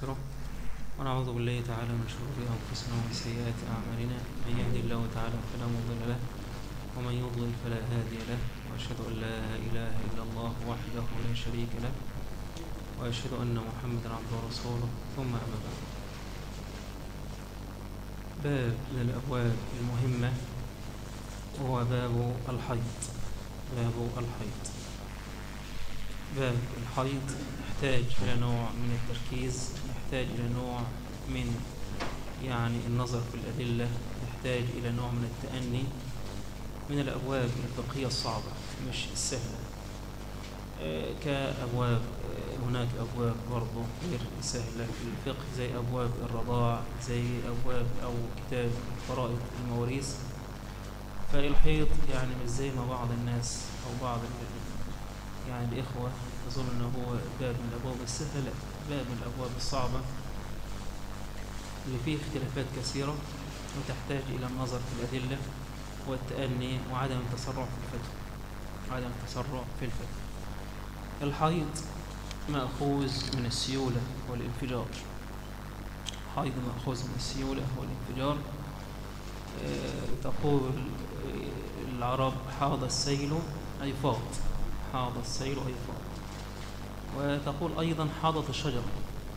ونستغفره ونعوذ بالله تعالى من شرور أنفسنا ومن سيئات أعمالنا. من يهدي الله تعالى فلا مضل له ومن يضلل فلا هادي له. وأشهد أن لا إله إلا الله وحده لا شريك له وأشهد أن محمدا عبده ورسوله. ثم أما بعد. باب من الأبواب المهمة هو باب الحيض. باب الحيض. باب الحيض يحتاج إلى نوع من التركيز يحتاج إلى نوع من يعني النظر في الأدلة يحتاج إلى نوع من التأني من الأبواب الفقهية الصعبة مش السهلة. آه، كأبواب آه، هناك أبواب برضه غير سهلة في الفقه زي أبواب الرضاع زي أبواب أو كتاب فرائض المواريث. فالحيض يعني مش زي ما بعض الناس أو بعض يعني الإخوة يظن أنه هو باب من الأبواب السهلة. باب من الأبواب الصعبة اللي فيه اختلافات كثيرة وتحتاج إلى النظر في الأدلة والتأني وعدم التسرع في الفتوى. عدم التسرع في الفتوى. الحيض مأخوذ من السيولة والانفجار. حيض مأخوذ من السيولة والانفجار. آه، تقول العرب حاض السيل أي فاض. حاض السيل أي فاض. وتقول أيضا حاضت الشجرة.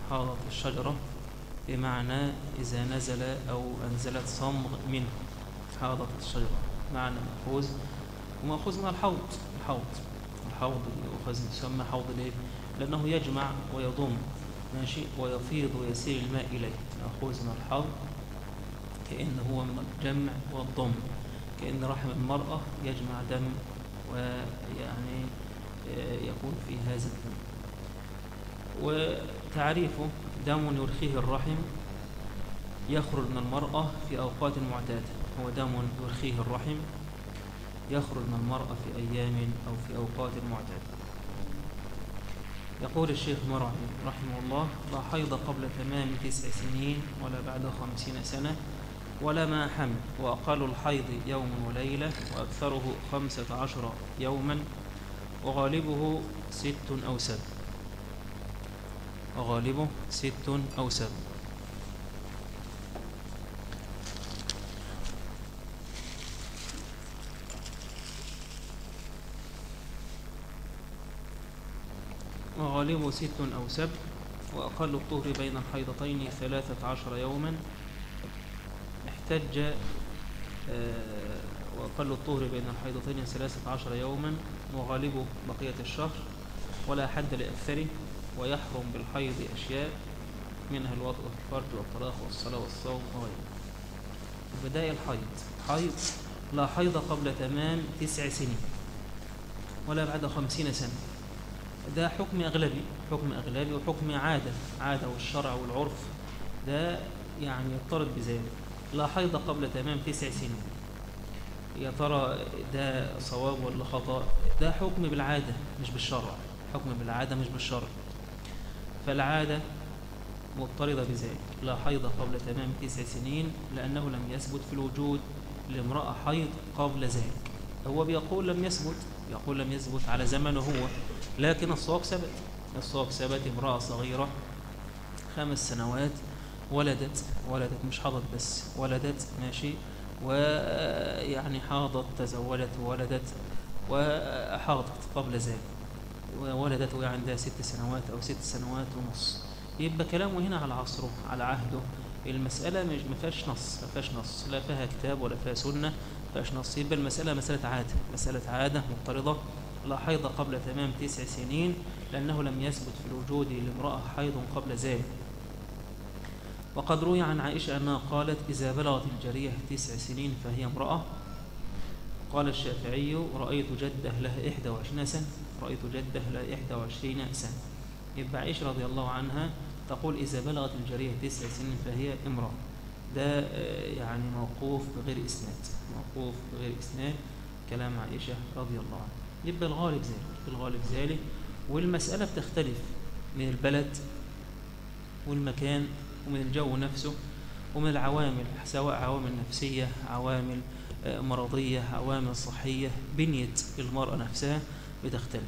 حاضت الشجرة بمعنى إذا نزل أو أنزلت صمغ منه. حاضت الشجرة. معنى مأخوذ. ومأخوذ من الحوض. الحوض. الحوض يؤخذ يسمى حوض ليه؟ لأنه يجمع ويضم. ماشي؟ ويفيض ويسير الماء إليه. مأخوذ من الحوض. كأنه هو من الجمع والضم. كأن رحم المرأة يجمع دم ويعني آه، يكون في هذا الدم. وتعريفه دم يرخيه الرحم يخرج من المرأة في أوقات معتادة. هو دم يرخيه الرحم يخرج من المرأة في أيام أو في أوقات معتادة. يقول الشيخ مرعي رحمه الله لا حيض قبل تمام تسع سنين ولا بعد خمسين سنة ولا ما حمل وأقل الحيض يوم وليلة وأكثره خمسة عشر يوما وغالبه ست أو سبع. وغالبه ست أو سبع. وغالبه ست أو سبع وأقل الطهر بين الحيضتين ثلاثة عشر يوما. احتج آه، وأقل الطهر بين الحيضتين ثلاثة عشر يوما وغالبه بقية الشهر ولا حد لأكثره. ويحرم بالحيض أشياء منها الوضع والفرج والطلاق والصلاة والصوم وغيره. بداية الحيض. حيض لا حيض قبل تمام تسع سنين ولا بعد خمسين سنة. ده حكم أغلبي حكم أغلبي وحكم عادة. عادة والشرع والعرف ده يعني يضطرد بذلك. لا حيض قبل تمام تسع سنين. يا ترى ده صواب ولا خطأ؟ ده حكم بالعادة مش بالشرع. حكم بالعادة مش بالشرع. فالعادة مضطردة بذلك لا حيض قبل تمام تسع سنين لأنه لم يثبت في الوجود لامرأة حيض قبل ذلك. هو بيقول لم يثبت يقول لم يثبت على زمنه هو لكن الصواب ثبت. الصواب ثبت امرأة صغيرة خمس سنوات ولدت ولدت مش حاضت بس ولدت ماشي ويعني حاضت تزوجت وولدت وحاضت قبل ذلك. وولدت وهي عندها ست سنوات أو ست سنوات ونص. يبقى كلامه هنا على عصره على عهده. المسألة مش ما فيهاش نص ما فيهاش نص. لا فيها كتاب ولا فيها سنة ما فيهاش نص. يبقى المسألة مسألة عادة مسألة عادة مضطردة لا حيض قبل تمام تسع سنين لأنه لم يثبت في الوجود لامرأة حيض قبل ذلك. وقد روي عن عائشة أنها قالت إذا بلغت الجارية تسع سنين فهي امرأة. قال الشافعي رأيت جده لها إحدى وعشرين سنة. رأيت جدة إحدى وعشرين سنة. يبقى عائشة رضي الله عنها تقول إذا بلغت الجارية تسع سنين فهي امرأة. ده آه، يعني موقوف بغير إسناد. موقوف بغير إسناد. كلام عائشة رضي الله عنها. يبقى الغالب ذلك الغالب ذلك. والمسألة بتختلف من البلد والمكان ومن الجو نفسه ومن العوامل سواء عوامل نفسية عوامل آه، مرضية عوامل صحية بنية المرأة نفسها. بتختلف.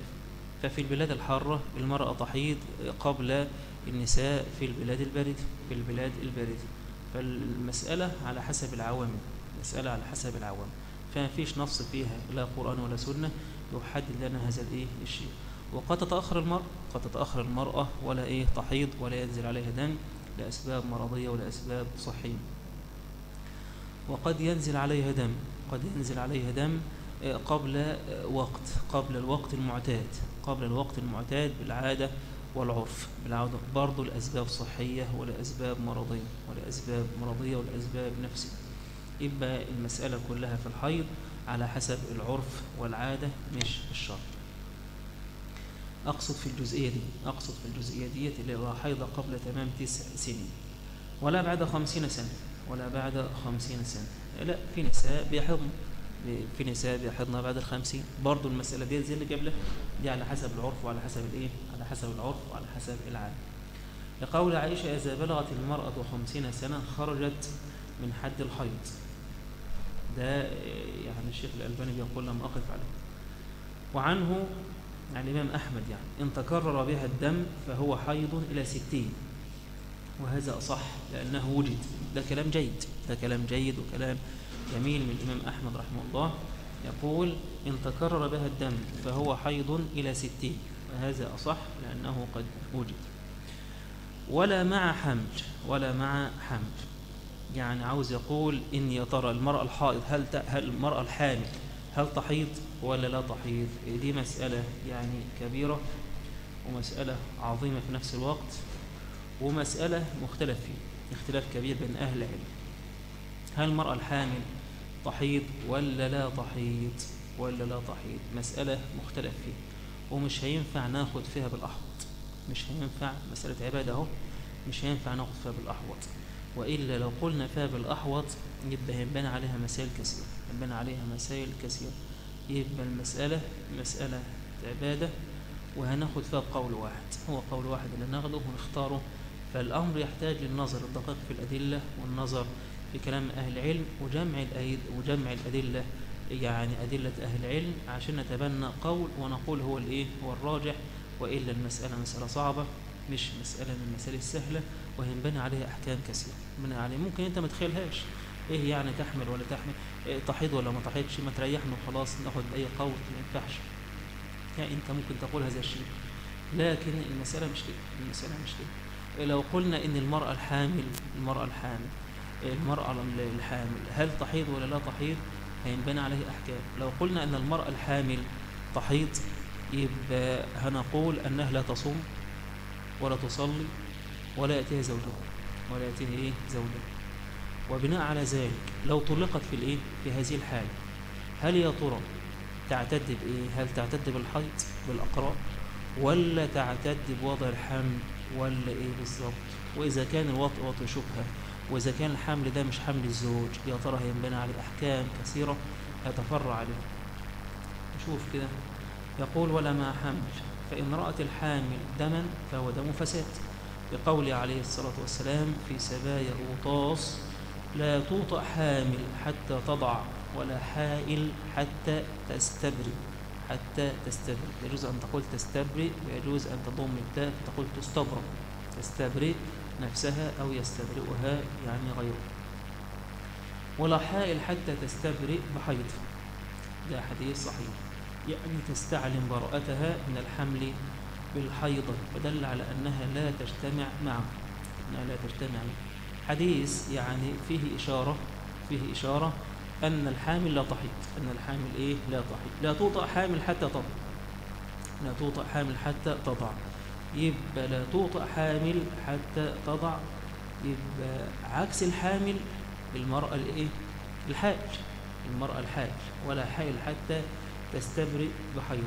ففي البلاد الحارة المرأة تحيض قبل النساء في البلاد الباردة في البلاد الباردة فالمسألة على حسب العوامل مسألة على حسب العوامل فما فيش نص فيها لا قرآن ولا سنة يحدد لنا هذا الإيه الشيء. وقد تتأخر المرأة قد تتأخر المرأة ولا إيه تحيض ولا ينزل عليها دم لأسباب مرضية ولا أسباب صحية. وقد ينزل عليها دم قد ينزل عليها دم قبل وقت قبل الوقت المعتاد قبل الوقت المعتاد بالعادة والعرف بالعادة برضو الأسباب صحية ولا أسباب مرضية ولا أسباب مرضية ولا أسباب نفسية. يبقى المسألة كلها في الحيض على حسب العرف والعادة مش الشرط. أقصد في الجزئية دي أقصد في الجزئية دي اللي هو حيض قبل تمام تسع سنين. ولا بعد خمسين سنة ولا بعد خمسين سنة. لا في نساء بيحضن في نساء بيحضن بعد الخمسين. برضو المسألة دي زي اللي قبلها دي على حسب العرف وعلى حسب الإيه؟ على حسب العرف وعلى حسب العادة لقول عائشة إذا بلغت المرأة خمسين سنة خرجت من حد الحيض. ده يعني الشيخ الألباني بيقول لم أقف عليه. وعنه يعني الإمام أحمد يعني إن تكرر بها الدم فهو حيض إلى ستين. وهذا أصح لأنه وجد. ده كلام جيد. ده كلام جيد وكلام جميل من الإمام أحمد رحمه الله يقول إن تكرر بها الدم فهو حيض إلى ستين وهذا أصح لأنه قد وجد. ولا مع حمل ولا مع حمل يعني عاوز يقول إن يا ترى المرأة الحائض هل هل المرأة الحامل هل تحيض ولا لا تحيض؟ دي مسألة يعني كبيرة ومسألة عظيمة في نفس الوقت ومسألة مختلف فيه اختلاف كبير بين أهل العلم. هل المرأة الحامل تحيض ولا لا تحيض ولا لا تحيض مسألة مختلف فيه. ومش هينفع ناخد فيها بالأحوط. مش هينفع. مسألة عبادة أهو. مش هينفع ناخد فيها بالأحوط. وإلا لو قلنا فيها بالأحوط يبقى هينبنى عليها مسائل كثيرة. هينبنى عليها مسائل كثيرة. يبقى المسألة مسألة عبادة وهناخد فيها قول واحد. هو قول واحد اللي ناخده ونختاره. فالأمر يحتاج للنظر الدقيق في الأدلة والنظر في كلام أهل العلم وجمع وجمع الأدلة يعني أدلة أهل العلم عشان نتبنى قول ونقول هو الإيه؟ هو الراجح وإلا المسألة مسألة صعبة مش مسألة من المسائل السهلة وهينبني عليها أحكام كثيرة. من عليه ممكن أنت ما تخيلهاش. إيه يعني تحمل ولا تحمل؟ إيه تحيض ولا ما تحيضش؟ ما تريحنا وخلاص ناخد أي قول ما ينفعش. يعني أنت ممكن تقول هذا الشيء. لكن المسألة مش كده المسألة مش كده. لو قلنا إن المرأة الحامل المرأة الحامل المرأة الحامل. هل تحيض ولا لا تحيض؟ هينبني عليه أحكام لو قلنا أن المرأة الحامل تحيض يبقى هنقول أنها لا تصوم ولا تصلي ولا يأتيها زوجها ولا يأتيها إيه؟ زوجها. وبناء على ذلك لو طلقت في الإيه؟ في هذه الحالة هل يا ترى تعتد بإيه؟ هل تعتد بالحيض بالأقراء ولا تعتد بوضع الحمل ولا إيه بالظبط وإذا كان الوطء وطء شبهة وإذا كان الحمل ده مش حمل الزوج يا ترى هينبنى عليه؟ أحكام كثيرة يتفرع عليه. نشوف كده. يقول ولا ما حمل. فإن رأت الحامل دما فهو دم فساد. بقول عليه الصلاة والسلام في سبايا أوطاس لا توطأ حامل حتى تضع ولا حائل حتى تستبرئ حتى تستبرئ يجوز أن تقول تستبرئ ويجوز أن تضم التاء فتقول تستبرئ تستبرئ نفسها أو يستبرئها يعني غيره. ولا حائل حتى تستبرئ بحيض. ده حديث صحيح. يعني تستعلم براءتها من الحمل بالحيضة فدل على أنها لا تجتمع معه. أنها لا تجتمع حديث يعني فيه إشارة فيه إشارة أن الحامل لا تحيض أن الحامل إيه؟ لا تحيض لا توطأ حامل حتى تضع. لا توطأ حامل حتى تضع. يبقى لا توطأ حامل حتى تضع يبقى عكس الحامل المرأة الإيه؟ الحائل المرأة الحائل ولا حائل حتى تستبرئ بحيض.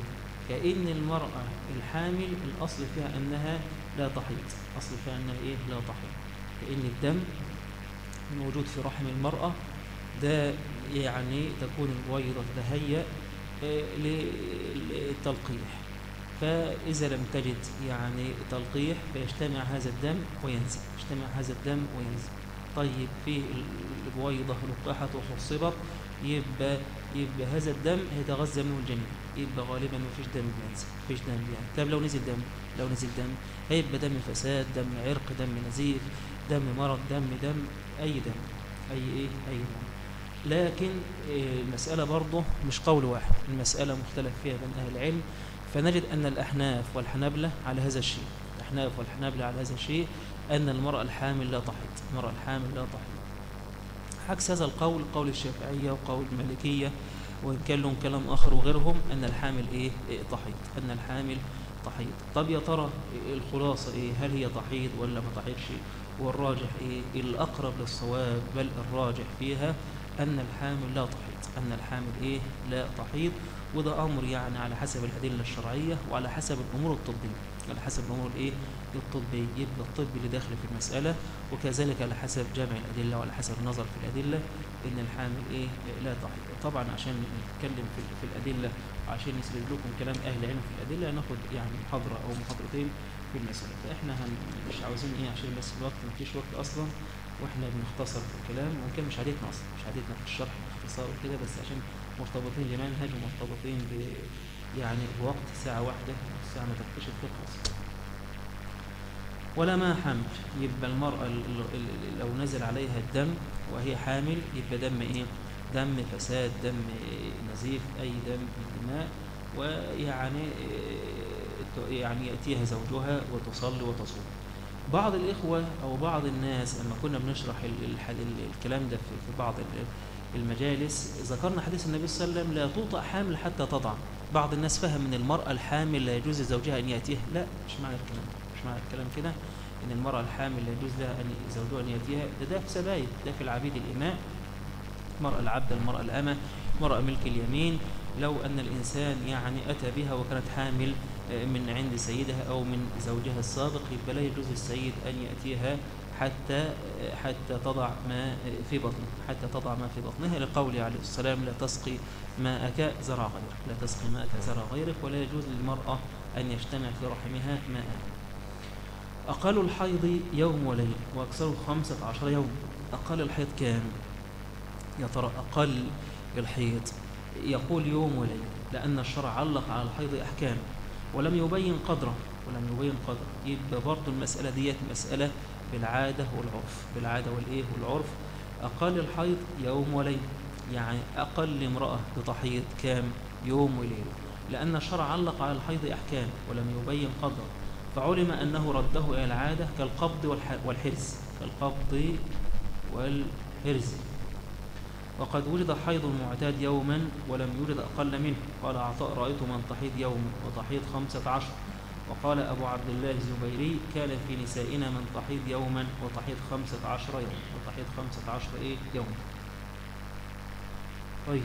كأن المرأة الحامل الأصل فيها أنها لا تحيض أصل فيها أنها إيه؟ لا تحيض. كأن الدم الموجود في رحم المرأة ده يعني تكون البويضة تهيأ آه، للتلقيح فإذا لم تجد يعني تلقيح فيجتمع هذا الدم وينزل يجتمع هذا الدم وينزل. طيب في البويضة لقحت وخصبت يبقى يبقى هذا الدم هيتغذى منه الجنين يبقى غالبا مفيش دم بينزل مفيش دم يعني طب لو نزل دم لو نزل دم هيبقى دم فساد دم عرق دم نزيف دم مرض دم دم أي دم أي إيه أي دم. لكن آه، المسألة برضه مش قول واحد. المسألة مختلف فيها بين أهل العلم. فنجد أن الأحناف والحنابلة على هذا الشيء. الأحناف والحنابلة على هذا الشيء أن المرأة الحامل لا تحيض المرأة الحامل لا تحيض عكس هذا القول قول الشافعية وقول المالكية وإن كان لهم كلام آخر وغيرهم أن الحامل إيه, إيه تحيض أن الحامل تحيض طب يا ترى الخلاصة إيه؟ هل هي تحيض ولا ما تحيضش والراجح إيه؟ الأقرب للصواب بل الراجح فيها أن الحامل لا تحيض أن الحامل إيه؟ لا تحيض وده أمر يعني على حسب الأدلة الشرعية وعلى حسب الأمور الطبية على حسب الأمور الإيه الطبية يبقى الطب اللي داخل في المسألة وكذلك على حسب جمع الأدلة وعلى حسب النظر في الأدلة إن الحامل إيه؟ لا تحيض طبعا عشان نتكلم في, الأدلة وعشان نسرد لكم كلام أهل العلم في الأدلة ناخد يعني محاضرة أو محاضرتين في المسألة. فإحنا هن مش عاوزين إيه؟ عشان بس الوقت مفيش وقت أصلا وإحنا بنختصر في الكلام وان كان مش عادتنا أصلا مش عادتنا في الشرح باختصار وكده بس عشان مرتبطين بمنهج ومرتبطين ب يعني بوقت ساعة واحدة الساعة ما الفقه أصلا ولا ما حمل. يبقى المرأة لو نزل عليها الدم وهي حامل يبقى دم إيه؟ دم فساد دم نزيف أي دم من الدماء. ويعني يعني يأتيها زوجها وتصلي وتصوم. بعض الإخوة أو بعض الناس لما كنا بنشرح الكلام ده في بعض المجالس ذكرنا حديث النبي صلى الله عليه وسلم لا توطأ حامل حتى تضع. بعض الناس فهم من المرأة الحامل لا يجوز لزوجها أن يأتيها لا مش معنى الكلام مش معنى الكلام كده. إن المرأة الحامل لا يجوز لها أن زوجها أن يأتيها. ده ده في سبايل ده في العبيد الإماء. المرأة العبد المرأة الأمة مرأة ملك اليمين. لو أن الإنسان يعني أتى بها وكانت حامل من عند سيدها أو من زوجها السابق يبقى لا يجوز للسيد أن يأتيها. حتى حتى تضع ما في بطنه حتى تضع ما في بطنها لقوله عليه السلام لا تسقي ماءك زرع غيرك لا تسقي ماءك زرع غيرك ولا يجوز للمرأة أن يجتمع في رحمها ماء. أقل الحيض يوم وليل وأكثره خمسة عشر يوم. أقل الحيض كام؟ يا ترى أقل الحيض يقول يوم وليل لأن الشرع علق على الحيض أحكام. ولم يبين قدره ولم يبين قدره. يبقى برضه المسألة ديت مسألة بالعادة والعرف. بالعادة والإيه؟ والعرف. أقل الحيض يوم وليل يعني أقل امرأة بتحيض كام؟ يوم وليل لأن الشرع علق على الحيض أحكام ولم يبين قدره فعلم أنه رده إلى العادة كالقبض والحرز. كالقبض والحرز. وقد وجد حيض المعتاد يوما ولم يوجد أقل منه. قال عطاء رأيت من تحيض يوم وتحيض خمسة عشر. وقال أبو عبد الله الزبيري كان في نسائنا من تحيض يوما وتحيض خمسة عشر يوم. وتحيض خمسة عشر إيه؟ يوم. طيب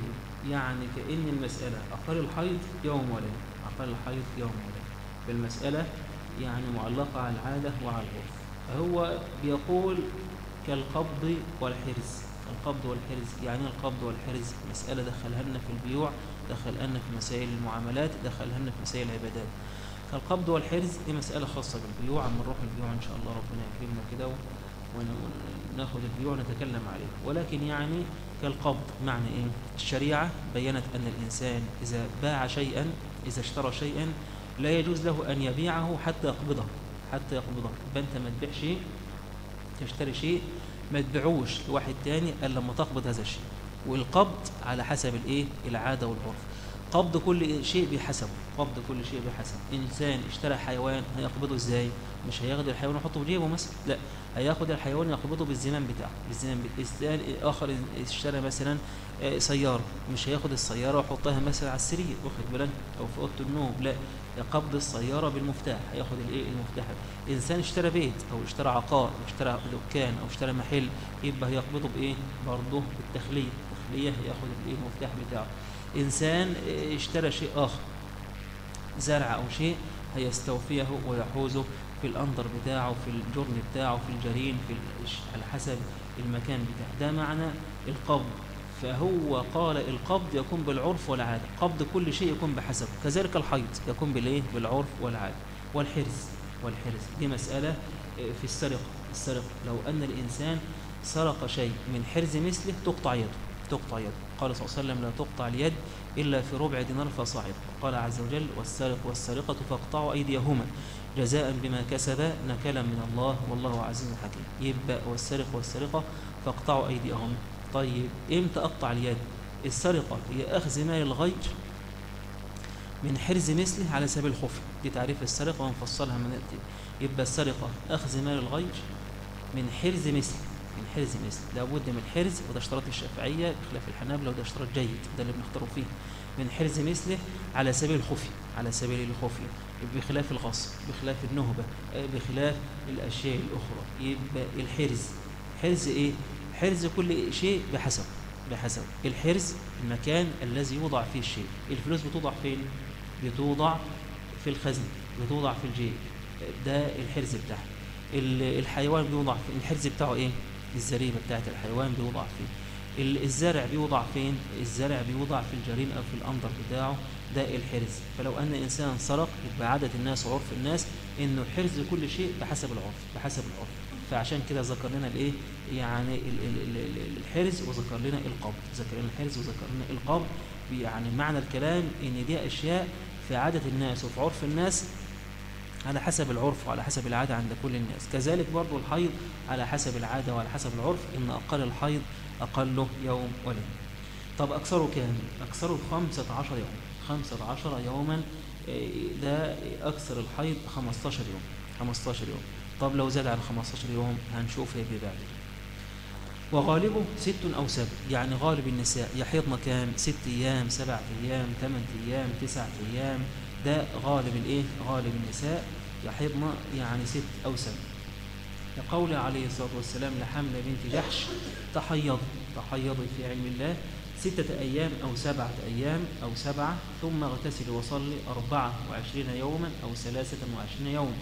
يعني كأن المسألة أقل الحيض يوم وليلة أقل الحيض يوم وليلة بالمسألة يعني معلقة على العادة وعلى العرف فهو بيقول كالقبض والحرز. القبض والحرز يعني القبض والحرز مسألة دخلها لنا في البيوع دخلها لنا في مسائل المعاملات دخلها لنا في مسائل العبادات. فالقبض والحرز دي مسألة خاصة بالبيوع أما نروح البيوع إن شاء الله ربنا يكرمنا كده وناخد البيوع ونتكلم عليه ولكن يعني كالقبض معنى إيه؟ الشريعة بينت أن الإنسان إذا باع شيئا إذا اشترى شيئا لا يجوز له أن يبيعه حتى يقبضه حتى يقبضه. فأنت ما تبيع شيء تشتري شيء ما تبيعوش لواحد تاني إلا لما تقبض هذا الشيء. والقبض على حسب الإيه؟ العادة والعرف. قبض كل شيء بحسبه قبض كل شيء بحسب إنسان اشترى حيوان هيقبضه إزاي؟ مش هياخد الحيوان ويحطه في جيبه مثلا لا. هياخد الحيوان يقبضه بالزمام بتاعه بالزمام إنسان آخر اشترى مثلا آه، سيارة مش هياخد السيارة ويحطها مثلا على السرير. واخد بالك؟ أو في أوضة النوم لا. قبض السيارة بالمفتاح هياخد الايه المفتاح. إنسان اشترى بيت أو اشترى عقار أو اشترى دكان أو اشترى محل يبقى هيقبضه بإيه؟ برضه بالتخلية. التخليه هياخد الايه المفتاح بتاعه. إنسان اشترى شيء آخر زرع أو شيء هيستوفيه ويحوزه في الأنظر بتاعه في الجرن بتاعه في الجرين في على حسب المكان بتاعه. ده معنى القبض. فهو قال القبض يكون بالعرف والعادة. قبض كل شيء يكون بحسب كذلك الحيض يكون بالإيه؟ بالعرف والعادة. والحرز. والحرز. دي مسألة آه، في السرقة. السرقة. لو أن الإنسان سرق شيء من حرز مثله تقطع يده. تقطع يده قال صلى الله عليه وسلم لا تقطع اليد إلا في ربع دينار فصاعد. قال عز وجل والسارق والسارقة فاقطعوا أيديهما. جزاء بما كسب نكلا من الله والله عزيز حكيم. يبقى والسارق والسارقة فاقطعوا أيديهم. طيب إمتى أقطع اليد؟ السرقة هي أخذ مال الغير من حرز مثله على سبيل الخفي دي تعريف السرقة ونفصلها من يبقى السرقة أخذ مال الغير من حرز مثله. من حرز مثل لابد من حرز وده اشتراط الشافعية بخلاف الحنابلة وده اشتراط جيد. ده اللي بنختاره فيه. من حرز مثله على سبيل الخفي على سبيل الخفي. بخلاف الغصب بخلاف النهبة بخلاف الأشياء الأخرى. يبقى الحرز. حرز إيه؟ حرز كل شيء بحسب بحسب. الحرز المكان الذي يوضع فيه الشيء. الفلوس بتوضع فين؟ بتوضع في الخزن بتوضع في الجيب. ده الحرز بتاعها الحيوان بيوضع في الحرز بتاعه إيه؟ الزريبة بتاعت الحيوان بيوضع فيه الزرع بيوضع فين؟ الزرع بيوضع في الجرين أو في الانظر بتاعه ده الحرز. فلو أن إنسان سرق يبقى عادة الناس وعرف الناس إنه حرز كل شيء بحسب العرف بحسب العرف. فعشان كده ذكر لنا الإيه؟ يعني الحرز وذكر لنا القبض. ذكر لنا الحرز وذكر لنا القبض. يعني معنى الكلام إن دي أشياء في عادة الناس وفي عرف الناس على حسب العرف وعلى حسب العادة عند كل الناس. كذلك برضو الحيض على حسب العادة وعلى حسب العرف إن أقل الحيض أقله يوم وليلة طب أكثره كام؟ أكثره خمسة عشر يوم. خمسة عشر يوما إيه، ده أكثر الحيض 15 يوم. 15 يوم. طب لو زاد عن 15 يوم هنشوف هي بعد وغالبه ست أو سبع. يعني غالب النساء يحيضن كام؟ ست أيام سبع أيام ثمان أيام تسع أيام. ده غالب الايه؟ غالب النساء يحضن يعني ست أو سبع لقول عليه الصلاة والسلام لحملة بنت جحش تحيض تحيضي في علم الله ستة أيام أو سبعة أيام أو سبعة ثم اغتسل وصلي أربعة وعشرين يوما أو ثلاثة وعشرين يوما.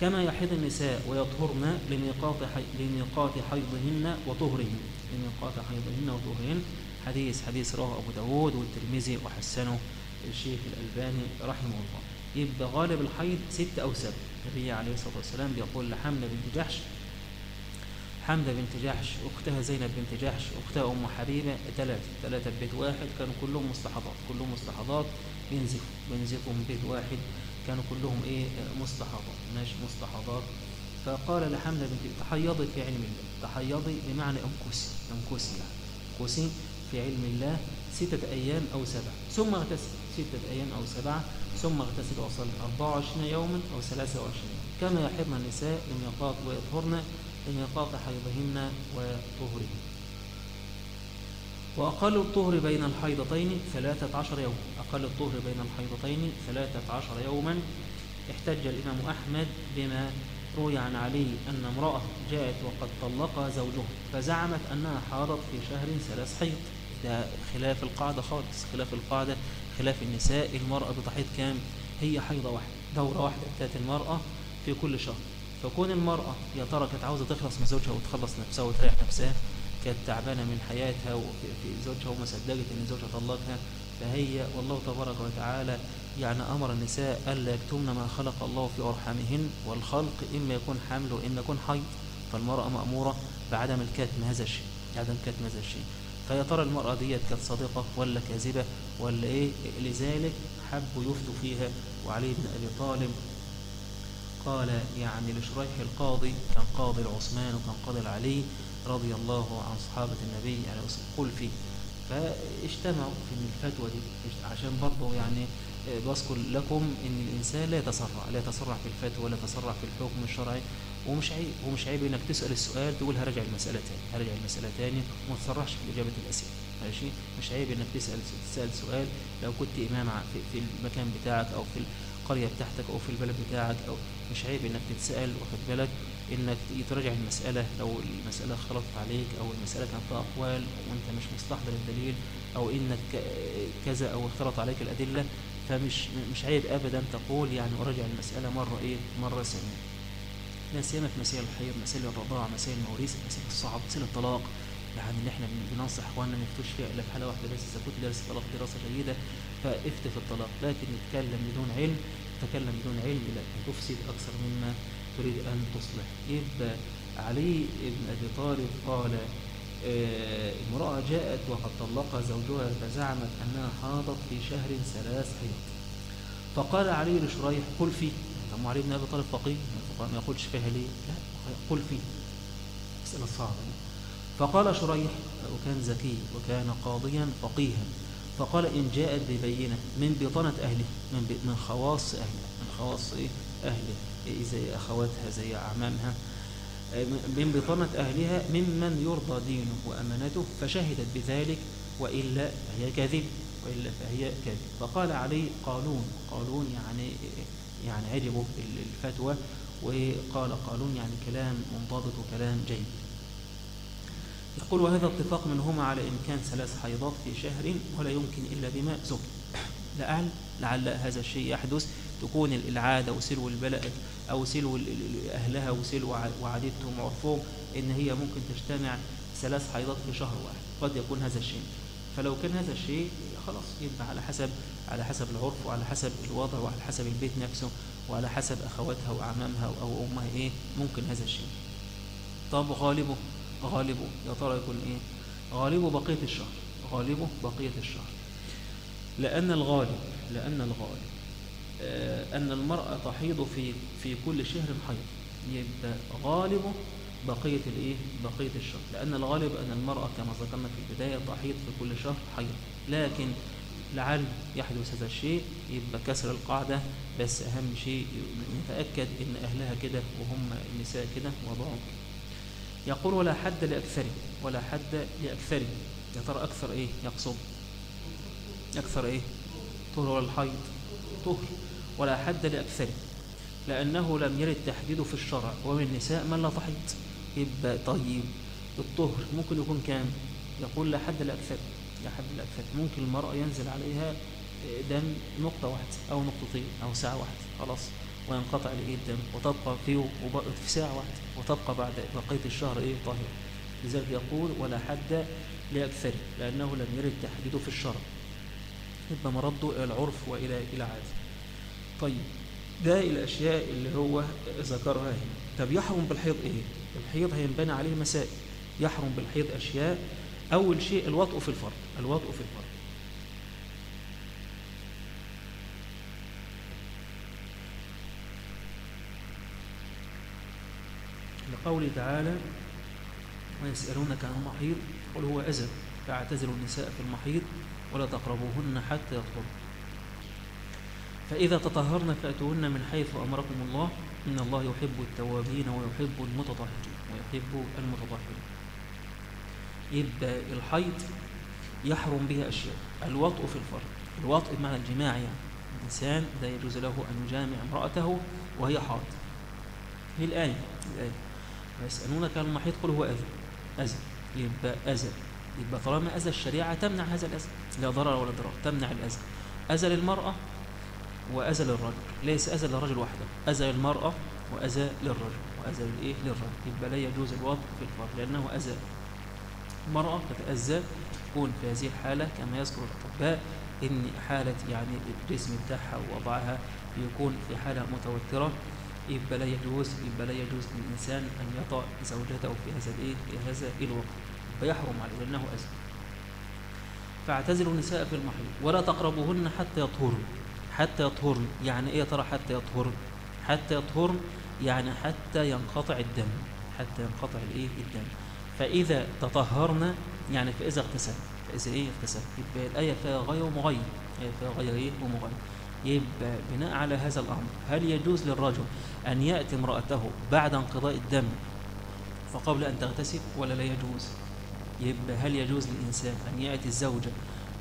كما يحيض النساء ويطهرن لميقات. لميقات حيضهن وطهرهن. لميقات حيضهن وطهرهن. حديث حديث رواه أبو داود والترمذي وحسنه. الشيخ الألباني رحمه الله. يبقى غالب الحيض ست أو سبع. النبي عليه الصلاة والسلام بيقول لحملة بنت جحش حمدة بنت جحش أختها زينب بنت جحش أختها أم حبيبة ثلاثة. ثلاثة بيت واحد كانوا كلهم مستحضات. كلهم مستحضات بينزفوا. بينزفوا من بيت واحد كانوا كلهم إيه؟ مستحضات. ماشي مستحضات. فقال لحمدة بنت تحيضي في علم الله. تحيضي بمعنى أمكسي. أمكسي يعني. كسي في علم الله ستة أيام أو سبعة ثم اغتسل. ستة أيام أو سبعة ثم اغتسل وصل 24 يوما أو 23 كما يحضن النساء لميقات ويطهرن لميقات حيضهن وطهرهن. وأقل الطهر بين الحيضتين ثلاثة عشر يوما. أقل الطهر بين الحيضتين ثلاثة عشر يوما. احتج الإمام أحمد بما روي عن علي أن امرأة جاءت وقد طلقها زوجها فزعمت أنها حاضت في شهر ثلاث حيض. ده خلاف القاعدة خالص خلاف القاعدة خلاف النساء المرأة بتحيض كام؟ هي حيضة واحدة دورة واحدة بتاعت المرأة في كل شهر. فكون المرأة يا ترى كانت عاوزة تخلص من زوجها وتخلص نفسها وتريح نفسها كانت تعبانة من حياتها وفي زوجها وما صدقت إن زوجها طلقها فهي والله تبارك وتعالى يعني أمر النساء ألا يكتمن ما خلق الله في أرحامهن والخلق إما يكون حمل وإما يكون حيض فالمرأة مأمورة بعدم الكتم هذا الشيء عدم كتم هذا الشيء. فيا ترى المرأة ديت كانت صادقة ولا كاذبة؟ ولا إيه؟ لذلك حبوا يفتوا فيها. وعلي بن أبي طالب قال يعني لشريح القاضي كان قاضي العثمان وكان قاضي العلي رضي الله عن صحابة النبي عليه الصلاة فيه. فاجتمعوا في الفتوى دي. عشان برضه يعني بذكر لكم إن الإنسان لا يتسرع لا يتسرع في الفتوى ولا يتسرع في الحكم الشرعي. ومش عيب ومش عيب إنك تسأل السؤال تقول هرجع المساله تاني هرجع المساله تاني وما تسرعش في اجابه الأسئلة. ماشي؟ مش عيب إنك تسأل تسأل سؤال لو كنت امام في, المكان بتاعك أو في القرية بتاعتك أو في البلد بتاعك أو مش عيب إنك تتسأل واخد بالك؟ إنك تراجع المسألة لو المسألة خلطت عليك أو المسألة كان فيها أقوال وانت مش مستحضر الدليل أو إنك كذا أو اختلط عليك الأدلة فمش مش عيب ابدا تقول يعني أراجع المسألة مرة إيه؟ مرة ثانية. لا سيما في مسائل الحيض مسائل الرضاعة مسائل المواريث مسائل الصعب مسائل الطلاق. يعني اللي إحنا بننصح إخواننا ما يفتوش فيها إلا في حالة واحدة بس إذا كنت دارس الطلاق دراسة جيدة فافتي في الطلاق لكن نتكلم بدون علم تكلم بدون علم لا تفسد أكثر مما تريد أن تصلح. يبقى علي بن أبي طالب قال آه، امرأة جاءت وقد طلقها زوجها فزعمت أنها حاضت في شهر ثلاث حيض. فقال علي لشريح قل فيه طب علي بن أبي طالب فقيه ما يقولش فيها ليه لا قل فيه مسألة صعبة. فقال شريح وكان ذكي وكان قاضيا فقيها. فقال إن جاءت ببينة من بطنة أهله من, من خواص أهله. من خواص إيه؟ أهله. إيه زي أخواتها زي أعمامها. من بطنة أهلها ممن يرضى دينه وأمانته فشهدت بذلك وإلا فهي كاذب وإلا فهي كاذب فقال عليه قالون قالون يعني يعني عجبوا الفتوى وقال قالون يعني كلام منضبط وكلام جيد. يقول وهذا اتفاق منهما على إمكان ثلاث حيضات في شهر ولا يمكن إلا بما زكي لعل لعل هذا الشيء يحدث تكون العادة وسلو البلد أو سلو أهلها وسلو وعادتهم وعرفهم إن هي ممكن تجتمع ثلاث حيضات في شهر واحد. قد يكون هذا الشيء. فلو كان هذا الشيء خلاص يبقى على حسب على حسب العرف وعلى حسب الوضع وعلى حسب البيت نفسه وعلى حسب أخواتها وأعمامها أو أمها إيه ممكن هذا الشيء. طب غالبه غالبه يا ترى يكون إيه؟ غالبه بقية الشهر غالبه بقية الشهر. لأن الغالب لأن الغالب آه، أن المرأة تحيض في في كل شهر حيض. يبقى غالبه بقية الإيه؟ بقية الشهر. لأن الغالب أن المرأة كما ذكرنا في البداية تحيض في كل شهر حيض. لكن لعل يحدث هذا الشيء يبقى كسر القاعدة بس أهم شيء نتأكد إن أهلها كده وهم النساء كده وضعهم. يقول ولا حد لأكثره ولا حد لأكثره يا ترى أكثر إيه؟ يقصد. أكثر إيه؟ طهر الحيض؟ طهر. ولا حد لأكثره. لأنه لم يرد تحديده في الشرع. ومن النساء من لا تحيض. يبقى طيب. الطهر ممكن يكون كام؟ يقول لا حد لأكثر لا حد لأكثر ممكن المرأة ينزل عليها دم نقطة واحدة أو نقطتين أو ساعة واحدة. خلاص. وينقطع الإيه الدم؟ وتبقى فيه في ساعة واحدة. وتبقى بعد بقية الشهر إيه طاهر. لذلك يقول ولا حد لأكثر لأنه لم يرد تحديده في الشرع. يبقى مرده إلى العرف وإلى إلى عادة طيب ده الأشياء اللي هو ذكرها هنا. طب يحرم بالحيض إيه؟ الحيض هينبنى عليه مسائل. يحرم بالحيض أشياء. أول شيء الوطء في الفرد. الوطء في الفرد. لقوله تعالى ويسألونك عن المحيض قل هو أذى فاعتزلوا النساء في المحيض ولا تقربوهن حتى يطهرن فإذا تطهرن فأتوهن من حيث أمركم الله. إن الله يحب التوابين ويحب المتطهرين ويحب المتطهرين. يبقى الحيض يحرم به أشياء. الوطء في الفرد. الوطء بمعنى الجماع يعني. الإنسان لا يجوز له أن يجامع امرأته وهي هي الآية الآية. ويسألونك عن المحيط قل هو أذى. أذى. يبقى أذى. يبقى طالما أذى الشريعة تمنع هذا الأذى. لا ضرر ولا ضرر تمنع الأذى. أذى للمرأة وأذى للرجل. ليس أذى للرجل وحده. أذى للمرأة وأذى للرجل. وأذى للإيه للرجل. يبقى لا يجوز الوضع في الفرد لأنه أذى. المرأة تتأذى. تكون في هذه الحالة كما يذكر الأطباء إن حالة يعني الجسم بتاعها ووضعها يكون في حالة متوترة. يبقى لا يجوز يبقى لا يجوز للإنسان أن يطأ زوجته في هذا الإيه في هذا الوقت فيحرم عليه لأنه أذى فاعتزلوا النساء في المحيط ولا تقربوهن حتى يطهرن حتى يطهرن يعني إيه ترى حتى يطهرن؟ حتى يطهرن يعني حتى ينقطع الدم حتى ينقطع الايه الدم. فإذا تطهرن يعني فإذا اغتسل فإذا إيه اغتسل. يبقى الآية فيها غير ومغير إيه فيها غير إيه ومغير يبقى بناء على هذا الأمر هل يجوز للرجل أن يأتي امرأته بعد انقضاء الدم فقبل أن تغتسل ولا لا يجوز؟ يبقى هل يجوز للإنسان أن يأتي الزوجة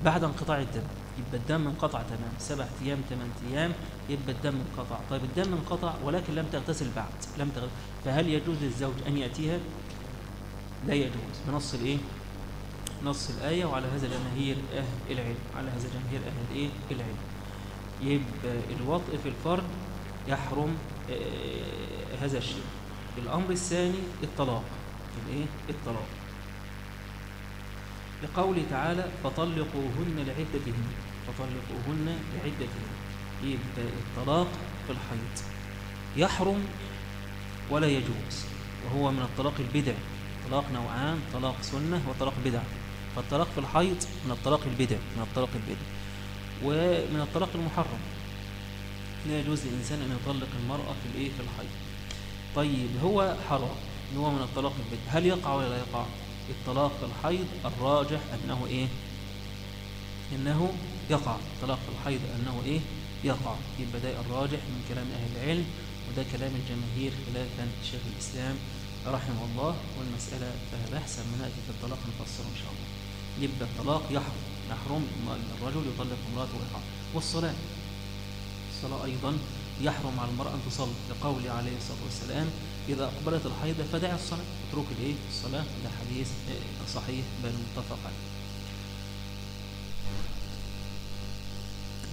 بعد انقطاع الدم؟ يبقى الدم انقطع تمام. سبع أيام ثمان أيام يبقى الدم انقطع. طيب الدم انقطع ولكن لم تغتسل بعد لم تغتسل فهل يجوز للزوج أن يأتيها؟ لا يجوز. بنص الإيه؟ نص الآية وعلى هذا جماهير أهل العلم. على هذا جماهير أهل الإيه؟ العلم. يبقى الوطء في الفرد يحرم هذا الشيء. الأمر الثاني الطلاق. الإيه؟ الطلاق. لقوله تعالى فطلقوهن لعدتهن. فطلقوهن لعدتهن. يبقى الطلاق في الحيض. يحرم ولا يجوز. وهو من الطلاق البدع. طلاق نوعان طلاق سنة وطلاق بدع. فالطلاق في الحيض من الطلاق البدع من الطلاق البدع. ومن الطلاق المحرم. لا يجوز للإنسان أن يطلق المرأة في الإيه؟ في الحيض طيب هو حرام هو من الطلاق البدع هل يقع ولا لا يقع؟ الطلاق في الحيض الراجح أنه إيه؟ إنه يقع. طلاق في الحيض أنه إيه؟ يقع. يبقى ده الراجح من كلام أهل العلم وده كلام الجماهير خلافا شيخ الإسلام رحمه الله والمسألة فيها بحث نأتي في الطلاق نفسر إن شاء الله. يبقى الطلاق يحرم. يحرم الرجل يطلق امرأته ويحرم والصلاة. الصلاة أيضا يحرم على المرأة أن تصلي لقوله عليه الصلاة والسلام إذا أقبلت الحيضة فدع الصلاة. اترك الإيه الصلاة. ده حديث صحيح بل متفق عليه.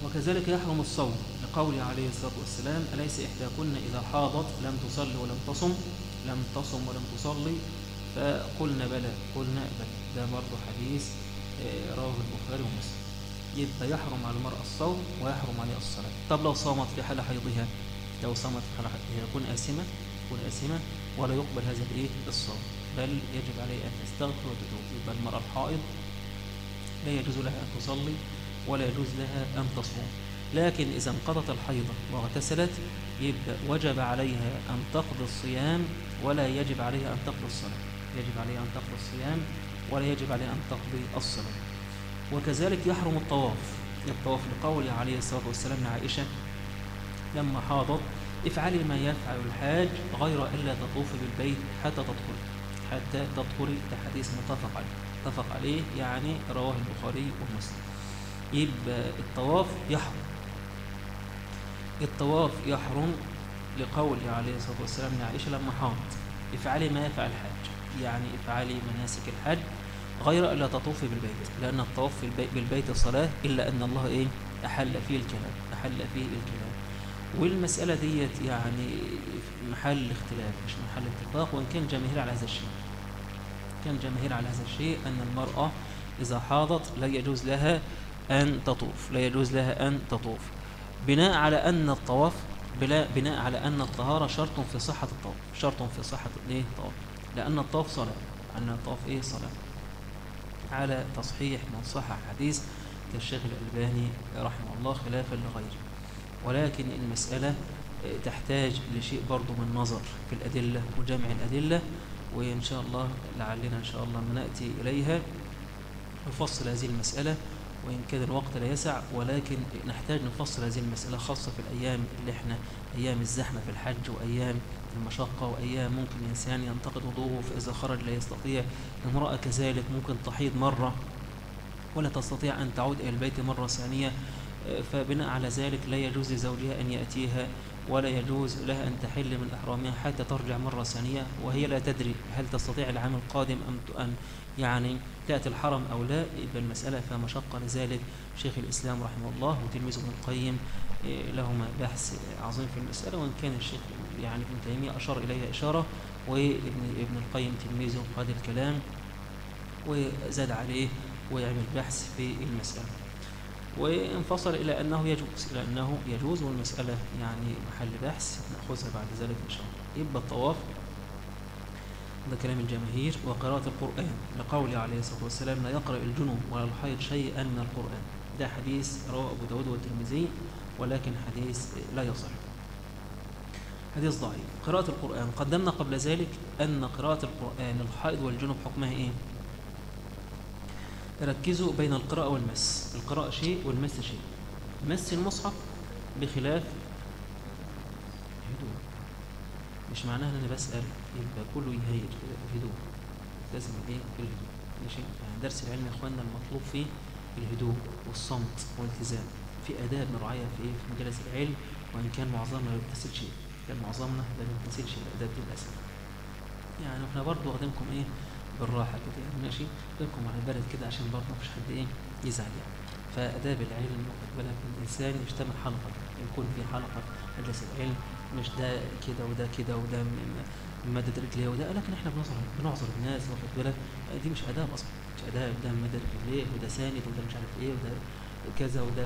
وكذلك يحرم الصوم لقوله عليه الصلاة والسلام أليس إحداكن إذا حاضت لم تصلي ولم تصم؟ لم تصم ولم تصلي؟ فقلنا بلى قلنا بلى. ده برضه حديث آه، رواه البخاري ومسلم. يبقى يحرم على المرأة الصوم ويحرم عليها الصلاة. طب لو صامت في حال حيضها لو صامت في حال حيضها يكون آسمة يكون آسمة ولا يقبل هذا الإيه؟ الصوم. بل يجب عليها أن تستغفر وتتوب. يبقى المرأة الحائض لا يجوز لها أن تصلي ولا يجوز لها أن تصوم. لكن إذا انقضت الحيضة واغتسلت يبقى وجب عليها أن تقضي الصيام ولا يجب عليها أن تقضي الصلاة. يجب عليها أن تقضي الصيام ولا يجب عليها أن تقضي الصلاة. وكذلك يحرم الطواف. الطواف لقول عليه الصلاة والسلام لعائشة لما حاضت افعلي ما يفعل الحاج غير إلا تطوف بالبيت حتى تدخلي. حتى تدخلي ده حديث متفق عليه. متفق عليه يعني رواه البخاري ومسلم. يبقى الطواف يحرم. الطواف يحرم لقول عليه الصلاة والسلام لعائشة لما حاضت افعلي ما يفعل الحاج. يعني افعلي مناسك الحج غير ألا تطوفي بالبيت لأن الطواف بالبيت الصلاة إلا أن الله إيه؟ أحل فيه الكلام أحل فيه الكلام. والمسألة ديت يعني محل اختلاف مش محل اتفاق وإن كان جماهير على هذا الشيء. كان جماهير على هذا الشيء أن المرأة إذا حاضت لا يجوز لها أن تطوف لا يجوز لها أن تطوف. بناء على أن الطواف بناء على أن الطهارة شرط في صحة الطواف شرط في صحة الطواف لأن الطواف صلاة أن الطواف إيه؟ صلاة. على تصحيح من صح حديث كالشيخ الألباني رحمه الله خلافا لغيره. ولكن المسألة تحتاج لشيء برضو من نظر في الأدلة وجمع الأدلة وإن شاء الله لعلنا إن شاء الله من نأتي إليها نفصل هذه المسألة وإن كان الوقت لا يسع ولكن نحتاج نفصل هذه المسألة خاصة في الأيام اللي إحنا أيام الزحمة في الحج وأيام المشقة وأيام. ممكن الإنسان ينتقد وضوءه فإذا خرج لا يستطيع. امرأة كذلك ممكن تحيض مرة ولا تستطيع أن تعود إلى البيت مرة ثانية. فبناء على ذلك لا يجوز لزوجها أن يأتيها ولا يجوز لها أن تحل من إحرامها حتى ترجع مرة ثانية. وهي لا تدري هل تستطيع العام القادم أم أن يعني تأتي الحرم أو لا. يبقى المسألة فيها مشقة لذلك شيخ الإسلام رحمه الله وتلميذه ابن القيم لهما بحث عظيم في المسألة وإن كان الشيخ يعني ابن تيمية أشار إليها إشارة وابن ابن القيم تلميذه قاد الكلام وزاد عليه ويعمل بحث في المسألة. وانفصل إلى أنه يجوز إلى أنه يجوز والمسألة يعني محل بحث نأخذها بعد ذلك إن شاء الله. يبقى الطواف ده كلام الجماهير وقراءة القرآن. لقوله عليه الصلاة والسلام لا يقرأ الجنوب ولا الحيض شيئا من القرآن. ده حديث رواه أبو داود والترمذي. ولكن حديث لا يصح. حديث ضعيف. قراءة القرآن قدمنا قبل ذلك أن قراءة القرآن الحائض والجنوب حكمها إيه؟ ركزوا بين القراءة والمس. القراءة شيء والمس شيء. مس المصحف بخلاف هدوء مش معناها إن أنا بسأل يبقى كله يهيج هدوء لازم إيه؟ الهدوء. ماشي يعني درس العلم يا إخواننا المطلوب فيه الهدوء والصمت والالتزام. في اداب مراعيه في إيه؟ في مجالس العلم وإن كان معظمنا ما بيمتثلش كان معظمنا ما بيمتثلش الاداب دي للأسف. يعني إحنا برضه واخدينكم إيه؟ بالراحة كده يعني ماشي؟ واخدينكم على البلد كده عشان برضه مفيش حد إيه؟ يزعل يعني. فاداب العلم واخد بالك؟ الإنسان يجتمع حلقة يكون في حلقة مجلس العلم مش ده كده وده كده وده مدد رجلية وده لكن إحنا بنعذر بنعذر الناس واخد بالك؟ دي مش اداب أصلا. مش اداب ده مدد رجلية وده ساند وده مش عارف إيه وده كذا وده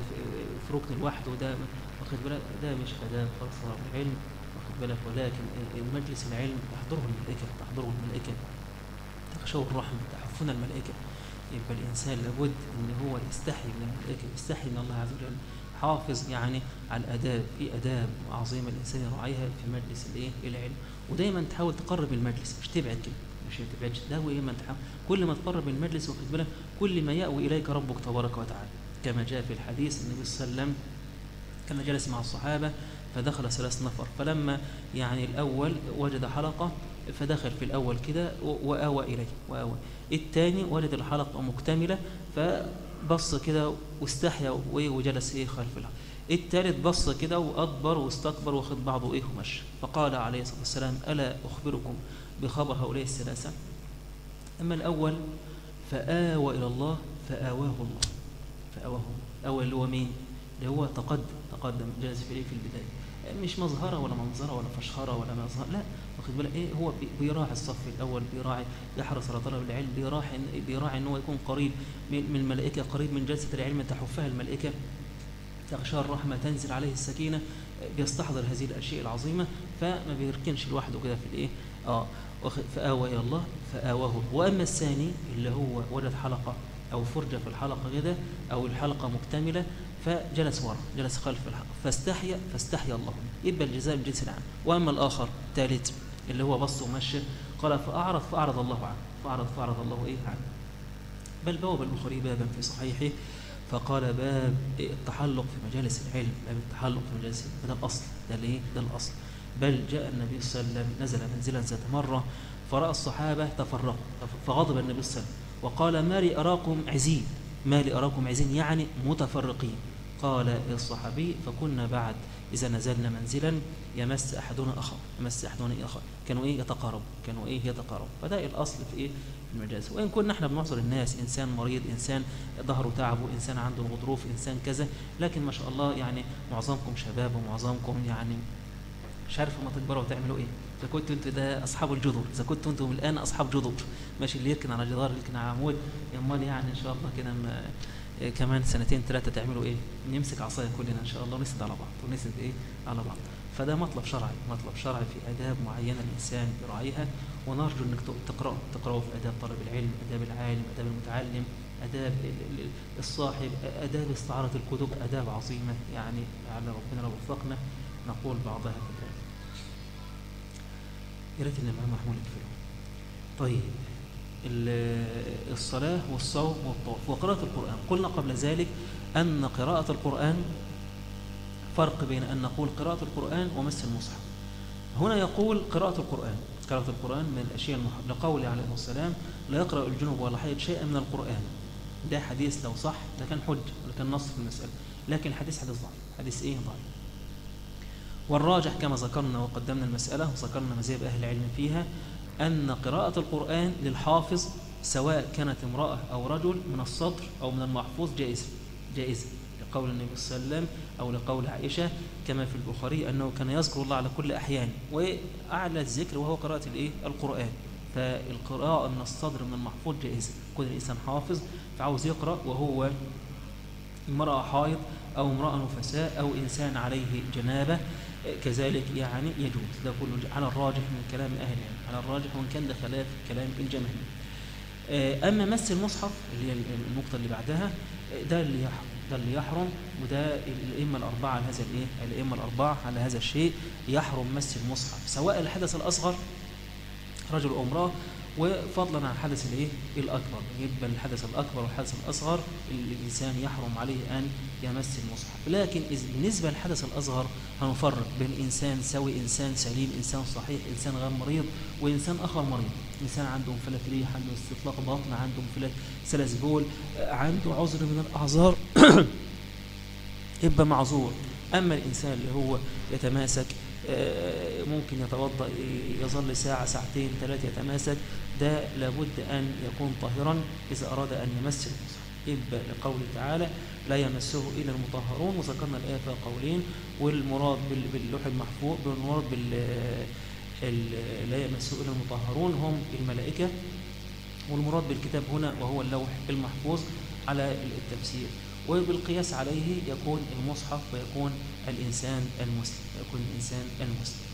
في ركن لوحده وده واخد بالك ده مش اداب خالص طلب واخد بالك ولكن المجلس العلم تحضره الملائكة تحضره الملائكة تخشوا الرحمة تحفنا الملائكة. يبقى الإنسان لابد أن هو يستحي من الملائكة يستحي من الله عز وجل حافظ يعني على الآداب في آداب عظيمة الإنسان يراعيها في مجلس الإيه؟ العلم. ودايما تحاول تقرب المجلس مش تبعد كده مش تبعدش ده هو ما تحاول كل ما تقرب المجلس واخد بالك كل ما يأوي إليك ربك تبارك وتعالى. كما جاء في الحديث النبي صلى الله عليه وسلم كان جلس مع الصحابة فدخل ثلاث نفر فلما يعني الأول وجد حلقة فدخل في الأول كده وآوى إليه وآوى. الثاني وجد الحلقة مكتملة فبص كده واستحيا وجلس إيه خلف الحلقة الثالث بص كده وأدبر واستكبر واخد بعضه إيه ومشى. فقال عليه الصلاة والسلام ألا أخبركم بخبر هؤلاء الثلاثة؟ أما الأول فآوى إلى الله فآواه الله. فآواه أول اللي هو مين؟ اللي هو تقدم تقدم جالس في في البداية؟ مش مظهرة ولا منظرة ولا فشخرة ولا مظهر لا. واخد بالك؟ إيه هو بيراعي الصف الأول بيراعي يحرص على طلب العلم بيراعي بيراعي إن هو يكون قريب من الملائكة قريب من جلسة العلم تحفها الملائكة تغشى الرحمة تنزل عليه السكينة بيستحضر هذه الأشياء العظيمة. فما بيركنش لوحده كده في الإيه؟ آه. فآوى إلى الله فآواه. وأما الثاني اللي هو وجد حلقة أو فرجة في الحلقة كده أو الحلقة مكتملة فجلس وراء جلس خلف الحلقة. فاستحيا فاستحيا الله. يبقى الجزاء الجنس العام. وأما الآخر الثالث اللي هو بص ومشى قال فأعرض فأعرض الله عنه. فأعرض فأعرض الله إيه عنه؟ بل بواب البخاري بابا في صحيحه فقال باب التحلق في مجالس العلم. باب التحلق في مجالس العلم. ده الأصل. ده الايه ده الأصل. بل جاء النبي صلى الله عليه وسلم نزل منزلا ذات مرة فرأى الصحابة تفرقوا فغضب النبي صلى الله عليه وسلم. وقال ما لي أراكم عزين ما لي أراكم عزين يعني متفرقين. قال الصحابي فكنا بعد إذا نزلنا منزلا يمس أحدنا أخر يمس أحدنا أخر كانوا إيه؟ يتقارب كانوا إيه؟ يتقارب. فده الأصل في إيه؟ المجاز وإن كنا إحنا بنعذر الناس إنسان مريض إنسان ظهره تعبه إنسان عنده غضروف إنسان كذا لكن ما شاء الله يعني معظمكم شباب ومعظمكم يعني مش عارف ما تكبروا وتعملوا إيه. إذا كنتوا أنتوا ده أصحاب الجذور إذا كنتوا أنتم الآن أصحاب جذور. ماشي اللي يركن على جدار يركن على عمود امال يعني إن شاء الله كده كمان سنتين ثلاثة تعملوا إيه؟ نمسك عصاية كلنا إن شاء الله ونسند على بعض ونسند إيه؟ على بعض. فده مطلب شرعي مطلب شرعي في آداب معينة الإنسان يراعيها ونرجو إنك تقراه تقرأه في آداب طلب العلم آداب العالم آداب المتعلم آداب الصاحب آداب استعارة الكتب آداب عظيمة يعني على ربنا لو وفقنا نقول بعضها كذلك يا ريت ان معانا محمول يكفله طيب الصلاة والصوم والطواف. وقراءة القرآن. قلنا قبل ذلك أن قراءة القرآن فرق بين أن نقول قراءة القرآن ومس المصحف. هنا يقول قراءة القرآن. قراءة القرآن من الأشياء المحب لقوله عليه السلام لا يقرأ الجنوب ولا حيض شيئا من القرآن. ده حديث لو صح ده كان حج ده كان نص في المسألة. لكن الحديث حديث ضعيف. حديث إيه ضعيف؟ والراجح كما ذكرنا وقدمنا المسألة وذكرنا مذاهب أهل العلم فيها أن قراءة القرآن للحافظ سواء كانت امرأة أو رجل من الصدر أو من المحفوظ جائزة جائزة لقول النبي صلى الله عليه وسلم أو لقول عائشة كما في البخاري أنه كان يذكر الله على كل أحيان وأعلى الذكر وهو قراءة الإيه؟ القرآن فالقراءة من الصدر من المحفوظ جائزة كل الإنسان حافظ فعاوز يقرأ وهو امرأة حائض أو امرأة نفساء أو إنسان عليه جنابة كذلك يعني يجوز. ده كله على الراجح من كلام أهل العلم على الراجح وإن كان ده خلاف كلام الجماهير. أما مس المصحف اللي هي النقطة اللي بعدها ده اللي يحرم ده اللي يحرم وده الأئمة الأربعة على هذا الإيه؟ الأئمة الأربعة على هذا الشيء يحرم مس المصحف. سواء الحدث الأصغر رجل أو امرأة وفضلا عن الحدث الايه الأكبر. يبقى الحدث الأكبر والحدث الأصغر الإنسان يحرم عليه أن يمس المصحف. لكن بالنسبة للحدث الأصغر هنفرق بين إنسان سوي إنسان سليم إنسان صحيح إنسان غير مريض وإنسان أخر مريض. إنسان عنده انفلات ريح عنده استطلاق بطن عنده انفلات سلس بول عنده عذر من الأعذار. يبقى معذور. أما الإنسان اللي هو يتماسك ممكن يتوضأ يظل ساعة ساعتين ثلاثة يتماسك. ده لابد أن يكون طاهرا إذا أراد أن يمس المصحف يبقى لقوله تعالى لا يمسه إلا المطهرون. وذكرنا الآية فيها قولين والمراد باللوح المحفوظ بالمراد بال لا يمسه إلا المطهرون. هم الملائكة. والمراد بالكتاب هنا وهو اللوح المحفوظ على التفسير وبالقياس عليه يكون المصحف ويكون الإنسان المسلم يكون الإنسان المسلم.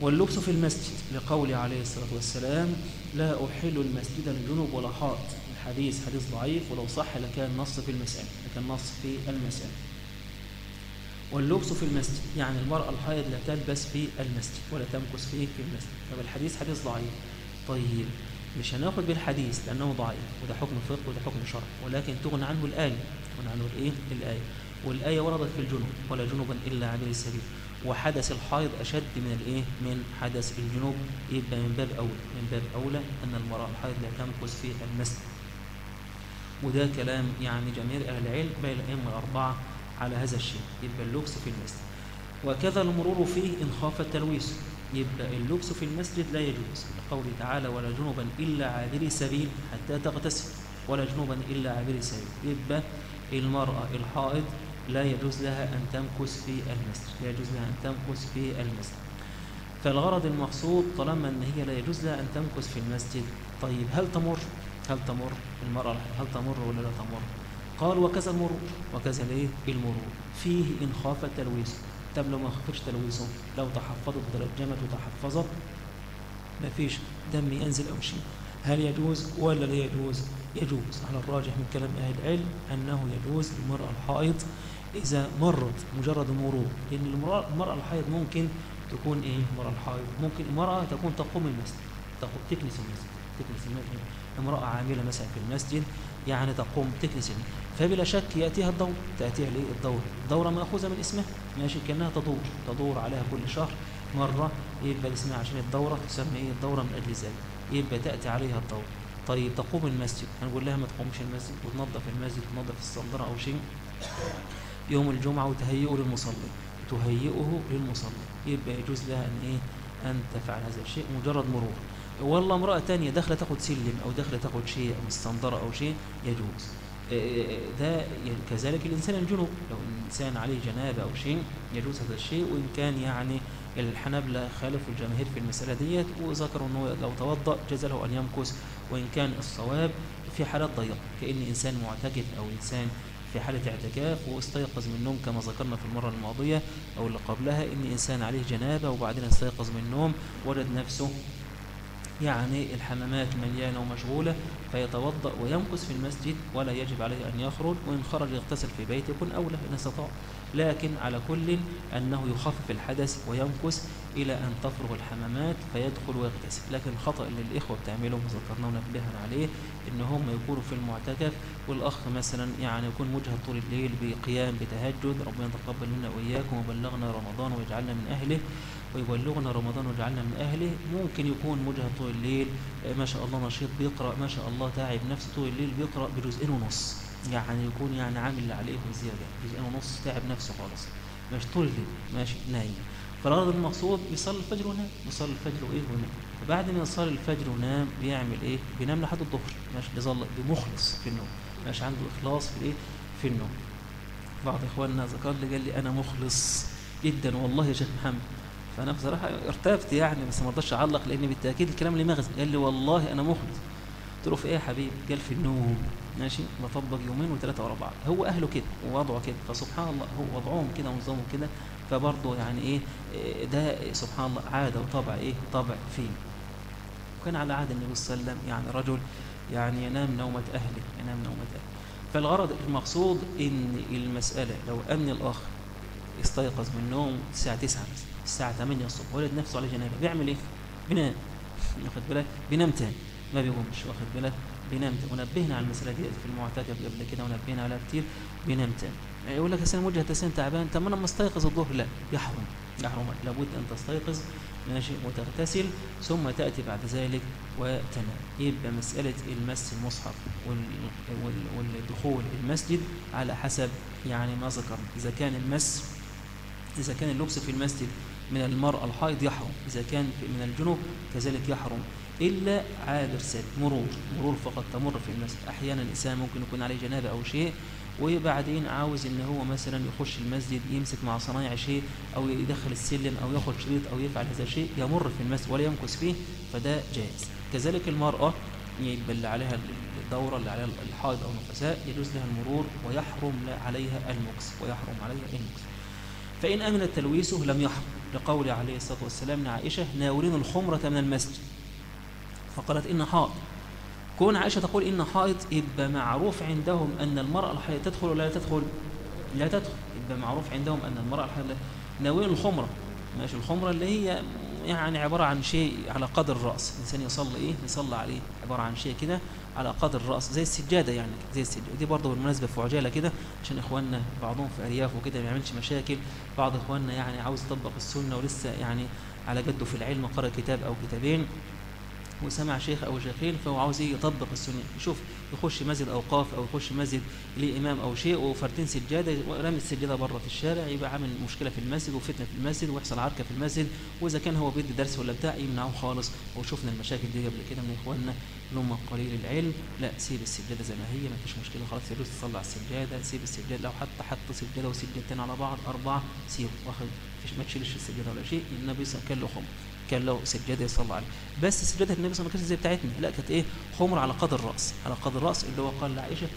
واللبس في المسجد لقوله عليه الصلاة والسلام لا أحل المسجد الجنوب ولا حائط. الحديث حديث ضعيف ولو صح لكان نص في المسألة لكان نص في المسألة. واللبس في المسجد يعني المرأة الحائض لا تلبس في المسجد ولا تمكث فيه في المسجد. طب الحديث حديث ضعيف. طيب مش هناخد بالحديث لأنه ضعيف وده حكم فقه وده حكم شرع ولكن تغنى عنه الآية. تغنى عنه الإيه؟ الآية. والآية وردت في الجنوب ولا جنوبا إلا عبير السبيل. وحدث الحائض أشد من الإيه؟ من حدث الجنوب. يبقى من باب أولى من باب أولى أن المرأة الحائض لا تمكث في المسجد. وده كلام يعني جماهير أهل العلم بين الأئمة الأربعة على هذا الشيء. يبقى اللبس في المسجد. وكذا المرور فيه إن خاف التلويث. يبقى اللبس في المسجد لا يجوز. لقوله تعالى ولا جنوبا إلا عابري سبيل حتى تغتسل. ولا جنوبا إلا عابري سبيل يبقى المرأة الحائض لا يجوز لها أن تمكث في المسجد. لا يجوز لها أن تمكث في المسجد. فالغرض المقصود طالما أن هي لا يجوز لها أن تمكث في المسجد طيب هل تمر؟ هل تمر المرأة هل تمر ولا لا تمر؟ قال وكذا المرور وكذا الإيه؟ المرور فيه إن خاف التلويث طب لو ما خفتش تلويثه لو تحفظت وترجمت وتحفظت ما فيش دم ينزل أو شيء. هل يجوز ولا لا يجوز؟ يجوز. على الراجح من كلام أهل العلم أنه يجوز للمرأة الحائض إذا مرت مجرد مرور لأن المرأة الحائض ممكن تكون إيه؟ المرأة الحائض. ممكن المرأة تكون تقوم المسجد تقوم تكنس المسجد تكنس المسجد. امرأة عاملة مثلا في المسجد يعني تقوم تكنس المسجد. فبلا شك يأتيها الدور تأتيها ليه؟ الدورة الدورة مأخوذة من اسمها ماشي؟ كأنها تدور تدور عليها كل شهر مرة يبقى اسمها عشان الدورة تسمى إيه؟ الدورة من أجل ذلك يبقى تأتي عليها الدورة طيب تقوم المسجد. هنقول لها ما تقومش المسجد وتنظف المسجد وتنظف الصندرة أو شيء. يوم الجمعة وتهيئه للمصلي. تهيئه للمصلي. يبقى يجوز لها أن إيه؟ أن تفعل هذا الشيء مجرد مرور. والله امرأة تانية داخلة تاخد سلم أو داخلة تاخد شيء أو الصندرة أو شيء يجوز. ده يعني كذلك الإنسان الجنوب. لو الإنسان عليه جنابة أو شيء يجوز هذا الشيء وإن كان يعني الحنابلة خالفوا الجماهير في المسألة ديت وذكروا أنه لو توضأ جاز له أن يمكث وإن كان الصواب في حالات ضيقة. كأن إنسان معتكف أو إنسان في حالة اعتكاف واستيقظ من النوم كما ذكرنا في المرة الماضية أو اللي قبلها إن إنسان عليه جنابة وبعدين استيقظ من النوم وجد نفسه يعني الحمامات مليانة ومشغولة فيتوضأ ويمكث في المسجد ولا يجب عليه أن يخرج وإن خرج يغتسل في بيته يكون أولى إن استطاع. لكن على كل أنه يخفف الحدث ويمكث إلى أن تفرغ الحمامات فيدخل ويغتسل. لكن الخطأ اللي الإخوة بتعمله ذكرناه ونبهنا عليه إن هم يكونوا في المعتكف والأخ مثلا يعني يكون مجهد طول الليل بقيام بتهجد ربنا يتقبل منا وإياكم وبلغنا رمضان ويجعلنا من أهله. ويبلغنا رمضان ويجعلنا من أهله. ممكن يكون مجهد طول الليل ما شاء الله نشيط بيقرأ ما شاء الله تعب نفسه طول الليل بيقرأ بجزئين ونص. يعني يكون يعني عامل اللي عليه وزيادة جزئين ونص تعب نفسه خالص. مش طول الليل ماشي نايم. فالغرض المقصود بيصلي الفجر ونام بيصلي الفجر وإيه ونام وبعد ما يصلي الفجر ونام بيعمل إيه؟ بينام لحد الظهر. ماشي بيظل بمخلص في النوم. ماشي عنده إخلاص في إيه؟ في النوم. بعض إخواننا ذكر لي قال لي أنا مخلص جدا والله يا شيخ محمد. فأنا بصراحة ارتبت يعني بس ما رضاش أعلق لأن بالتأكيد الكلام ليه مغزى. قال لي والله أنا مخلص. قلت له في إيه يا حبيبي؟ قال في النوم. ماشي؟ بطبق يومين وثلاثه ورا بعض. هو أهله كده ووضعه كده. فسبحان الله هو وضعهم كده ونظامهم كده. فبرضه يعني إيه ده سبحان الله عادة وطبع إيه طبع فيه. وكان على عهد النبي صلى الله عليه وسلم يعني رجل يعني ينام نومة أهله ينام نومة أهله. فالغرض المقصود إن المسألة لو أن الأخ استيقظ من النوم الساعة 9 الساعة 8 الصبح ولد نفسه على جنابة. بيعمل إيه؟ بينام. واخد بالك؟ بينام تاني. ما بيقومش واخد بالك؟ بينام تاني. ونبهنا على المسألة دي في المعتكف قبل كده ونبهنا عليها كتير. بينام تاني. يقول لك أنا وجهة تسين تعبان. طب ما أنا مستيقظ الظهر؟ لا. يحرم. يحرم. لابد أن تستيقظ. ماشي. وتغتسل. ثم تأتي بعد ذلك وتنام. يبقى مسألة المس المصحف والدخول المسجد على حسب يعني ما ذكرنا. إذا كان المس إذا كان اللبس في المسجد من المرأة الحائض يحرم إذا كان من الجنوب كذلك يحرم. إلا عابر سد مرور مرور فقط تمر في المسجد. أحيانا الإنسان ممكن يكون عليه جنابة أو شيء وبعدين عاوز إن هو مثلا يخش المسجد يمسك مع صنايع شيء أو يدخل السلم أو ياخد شريط أو يفعل هذا الشيء يمر في المسجد ولا يمكث فيه فده جائز. كذلك المرأة يبقى اللي عليها الدورة اللي عليها الحائض أو النفساء يجوز لها المرور ويحرم عليها المكس ويحرم عليها المكس. فإن أمن تلويسه لم يحرم لقول عليه الصلاة والسلام لعائشة ناولين الخمرة من المسجد. فقالت إن حائض كون عائشة تقول إن حائض يبقى معروف عندهم أن المرأة الحائض تدخل ولا لا تدخل؟ لا تدخل. يبقى معروف عندهم أن المرأة الحائض ناولين الخمرة. ماشي. الخمرة اللي هي يعني عبارة عن شيء على قدر الرأس. الإنسان يصلي إيه؟ يصلي عليه. عبارة عن شيء كده. على قدر الرأس زي السجادة يعني زي السجادة. دي برضه بالمناسبة في عجالة كده عشان إخواننا بعضهم في أرياف وكده ما يعملش مشاكل. بعض إخواننا يعني عاوز يطبق السنة ولسه يعني على جده في العلم قرأ كتاب أو كتابين. وسمع شيخ أو شيخين فهو عاوز يطبق السنة. يشوف يخش مسجد أوقاف أو يخش مسجد ليه إمام أو شيء وفردين سجادة ورمي السجادة بره في الشارع يبقى عامل مشكلة في المسجد وفتنة في المسجد ويحصل عركة في المسجد وإذا كان هو بيدي درس ولا بتاع يمنعوه خالص. وشفنا المشاكل دي قبل كده من إخواننا اللي هم قليل العلم. لا سيب السجادة زي ما هي ما فيش مشكلة خلاص يجوز تصلي على السجادة سيب السجادة لو حتى حط سجادة وسجادتين على بعض أربعة سيبه واخد ما تشيلش السجادة ولا شيء النبي صلى الله عليه وسلم كان له خمر. كان له سجادة يصلى عليها بس سجادة النبي صلى الله عليه وسلم زي بتاعتنا لا كانت إيه؟ خمر على قدر الرأس على قدر الرأس اللي هو قال لعائشة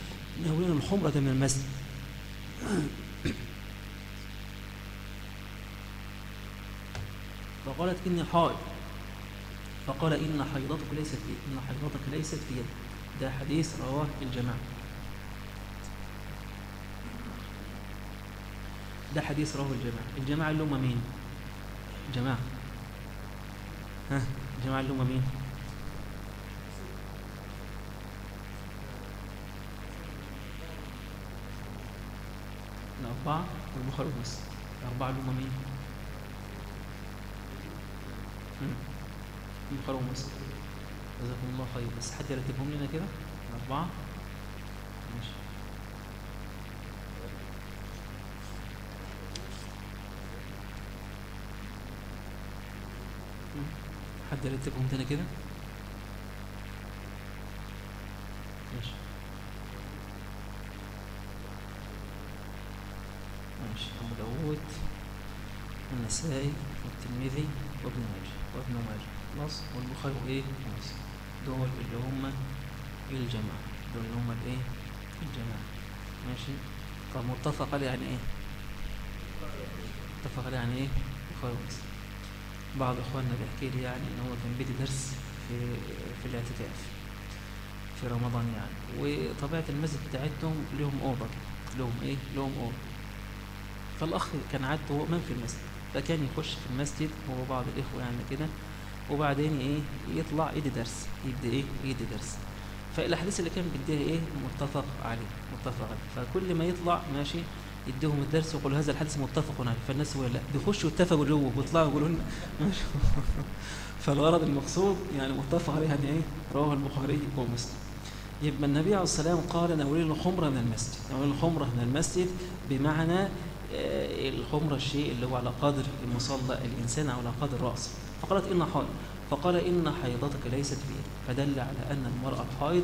ناولين الخمره من المسجد. فقالت إني حائض. فقال إن حيضتك ليست في إن حيضتك ليست في ده حديث رواه الجماعة. ده حديث رواه الجماعة. الجماعة اللي هم مين؟ جماعة. ها الجماعة اللي مين؟ الأربعة والبخاري ومسلم الأربعة اللي مين؟ البخاري ومسلم جزاكم الله خير. بس حد يرتبهم لنا كده؟ الأربعة ماشي حد يرتبهم تاني كده؟ ماشي. ماشي. أبو داوود والنسائي والترمذي وابن ماجه. وابن ماجه. خلاص. والبخاري وإيه ومسلم دول اللي هم الجماعة. دول اللي هم الإيه؟ الجماعة. ماشي. طب متفق عليه يعني إيه؟ متفق عليه يعني إيه؟ بخاري ومسلم. بعض إخواننا بيحكي لي يعني إن هو كان بيدي درس في في الاعتكاف في رمضان يعني. وطبيعة المسجد بتاعتهم لهم أوضة لهم إيه؟ لهم أوضة. فالأخ كان عادته هو إمام في المسجد. فكان يخش في المسجد هو بعض الإخوة يعني كده وبعدين إيه؟ يطلع يدي درس. يبدأ إيه؟ يدي درس. فالاحاديث اللي كان بيديها إيه؟ متفق عليه متفق عليه. فكل ما يطلع ماشي يديهم الدرس ويقول هذا الحديث متفق عليه. فالناس ولا لا بيخشوا يتفقوا جوه ويطلعوا يقولوا لنا فالغرض المقصود يعني متفق عليه يعني إيه؟ رواه البخاري ومسلم. يبقى النبي عليه الصلاة والسلام قال نولين الخمره من المسجد. نولين الخمره من المسجد بمعنى الخمره الشيء اللي هو على قدر المصلى الإنسان أو على قدر رأسه. فقالت إن حائض. فقال إن حيضتك ليست فيه فدل على أن المرأة الحائض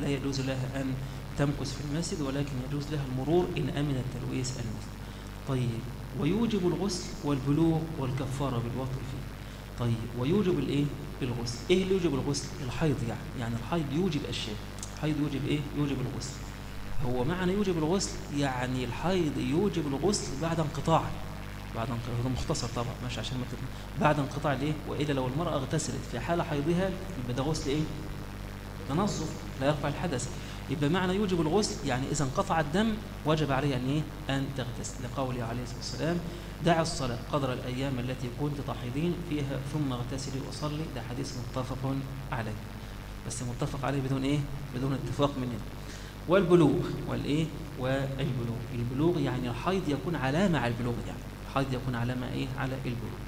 لا يجوز لها أن تمكث في المسجد ولكن يجوز لها المرور إن أمن التلويث المسجد. طيب ويوجب الغسل والبلوغ والكفارة بالوطر فيه. طيب ويوجب الإيه؟ الغسل. إيه اللي يوجب الغسل؟ الحيض يعني. يعني الحيض يوجب أشياء. الحيض يوجب إيه؟ يوجب الغسل. هو معنى يوجب الغسل؟ يعني الحيض يوجب الغسل بعد انقطاع. بعد انقطاع هذا مختصر طبعا ماشي عشان ما بعد انقطاع الإيه؟ والا لو المرأة اغتسلت في حال حيضها يبقى ده غسل إيه؟ تنظف لا يرفع الحدث. يبقى معنى يوجب الغسل يعني إذا انقطع الدم وجب عليها أن, إيه؟ أن تغتسل لقوله عليه الصلاة والسلام دع الصلاة قدر الأيام التي كنت تحيضين فيها ثم اغتسلي وصلي ده حديث متفق عليه بس متفق عليه بدون إيه؟ بدون اتفاق مننا والبلوغ والإيه؟ والبلوغ البلوغ يعني الحيض يكون علامة على البلوغ يعني الحيض يكون علامة إيه؟ على البلوغ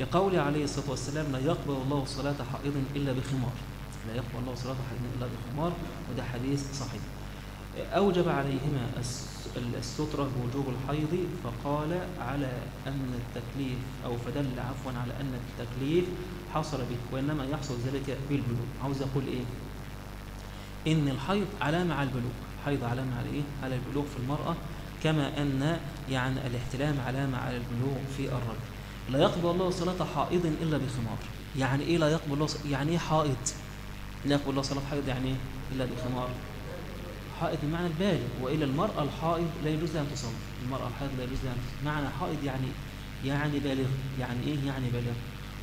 لقوله عليه الصلاة والسلام لا يقبل الله صلاة حائض إلا بخمار لا يقبل الله صلاة حائض إلا بخمار وده حديث صحيح. أوجب عليهما السترة بوجوب الحيض فقال على أن التكليف أو فدل عفوا على أن التكليف حصل به وإنما يحصل ذلك بالبلوغ. عاوز أقول إيه؟ إن الحيض علامة على البلوغ. الحيض علامة على إيه؟ على البلوغ في المرأة كما أن يعني الاحتلام علامة على البلوغ في الرجل. لا يقبل الله صلاة حائض إلا بخمار. يعني إيه لا يقبل الله يعني إيه حائض؟ لا يقبل الله صلاة حائض يعني إيه إلا بخمار حائض بمعنى البالغ وإلى المرأة الحائض لا يجوز لها أن تصلي المرأة الحائض لا يجوز لها أن معنى حائض يعني يعني بالغ. يعني إيه يعني بالغ؟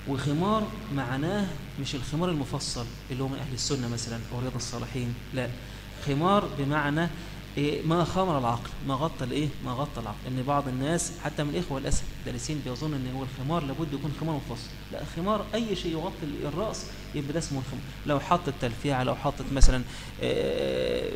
وخمار معناه مش الخمار المفصل اللي هو من أهل السنة مثلا أو رياض الصالحين لا. خمار بمعنى إيه ما خمر العقل ما غطى الإيه ما غطى العقل. إن بعض الناس حتى من الاخوه للاسف الدارسين بيظن إن هو الخمار لابد يكون خمار مفصل. لا خمار أي شيء يغطي الرأس يبقى ده اسمه الخمار. لو حطت تلفيعه لو حطت مثلا إيه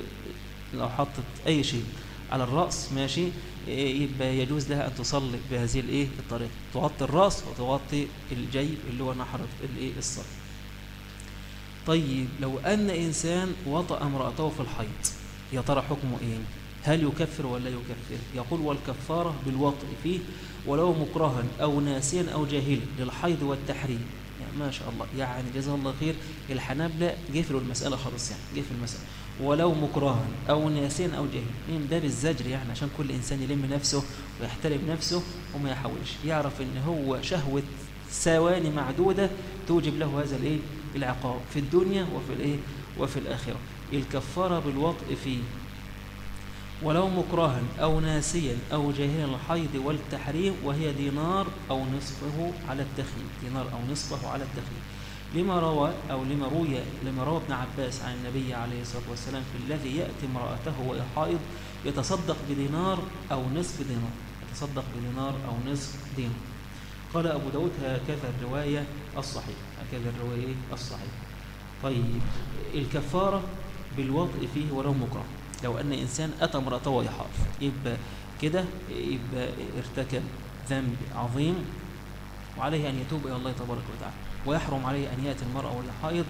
لو حطت أي شيء على الرأس ماشي إيه يبقى يجوز لها أن تصلي بهذه الإيه الطريقة. تغطي الرأس وتغطي الجيب اللي هو نحر الإيه الصدر طيب لو أن إنسان وطأ امرأته في الحيض يا ترى حكمه إيه؟ هل يكفر ولا يكفر؟ يقول والكفارة بالوطء فيه ولو مكرها أو ناسيا أو جاهلا للحيض والتحريم. يعني ما شاء الله. يعني جزاه الله خير. الحنابلة جفلوا المسألة خلاص يعني. جفلوا المسألة. ولو مكرها أو ناسيا أو جاهلا. من باب الزجر يعني عشان كل إنسان يلم نفسه ويحترم نفسه وما يحاولش. يعرف إن هو شهوة ثواني معدودة توجب له هذا الإيه؟ العقاب في الدنيا وفي الإيه؟ وفي الآخرة. الكفارة بالوطء فيه. ولو مكرها أو ناسيا أو جاهلا الحيض والتحريم وهي دينار أو نصفه على التخييم دينار أو نصفه على التخييم لما روى أو لما روي لما روى ابن عباس عن النبي عليه الصلاة والسلام في الذي يأتي امرأته وهي حائض يتصدق بدينار أو نصف دينار. يتصدق بدينار أو نصف دينار. قال أبو داود هكذا الرواية الصحيح هكذا الرواية الصحيح طيب الكفارة بالوضع فيه ولو مكره. لو أن إنسان أتى امرأته وهي حائض يبقى كده يبقى ارتكب ذنب عظيم وعليه أن يتوب إلى الله تبارك وتعالى. ويحرم عليه أن يأتي المرأة وهي حائض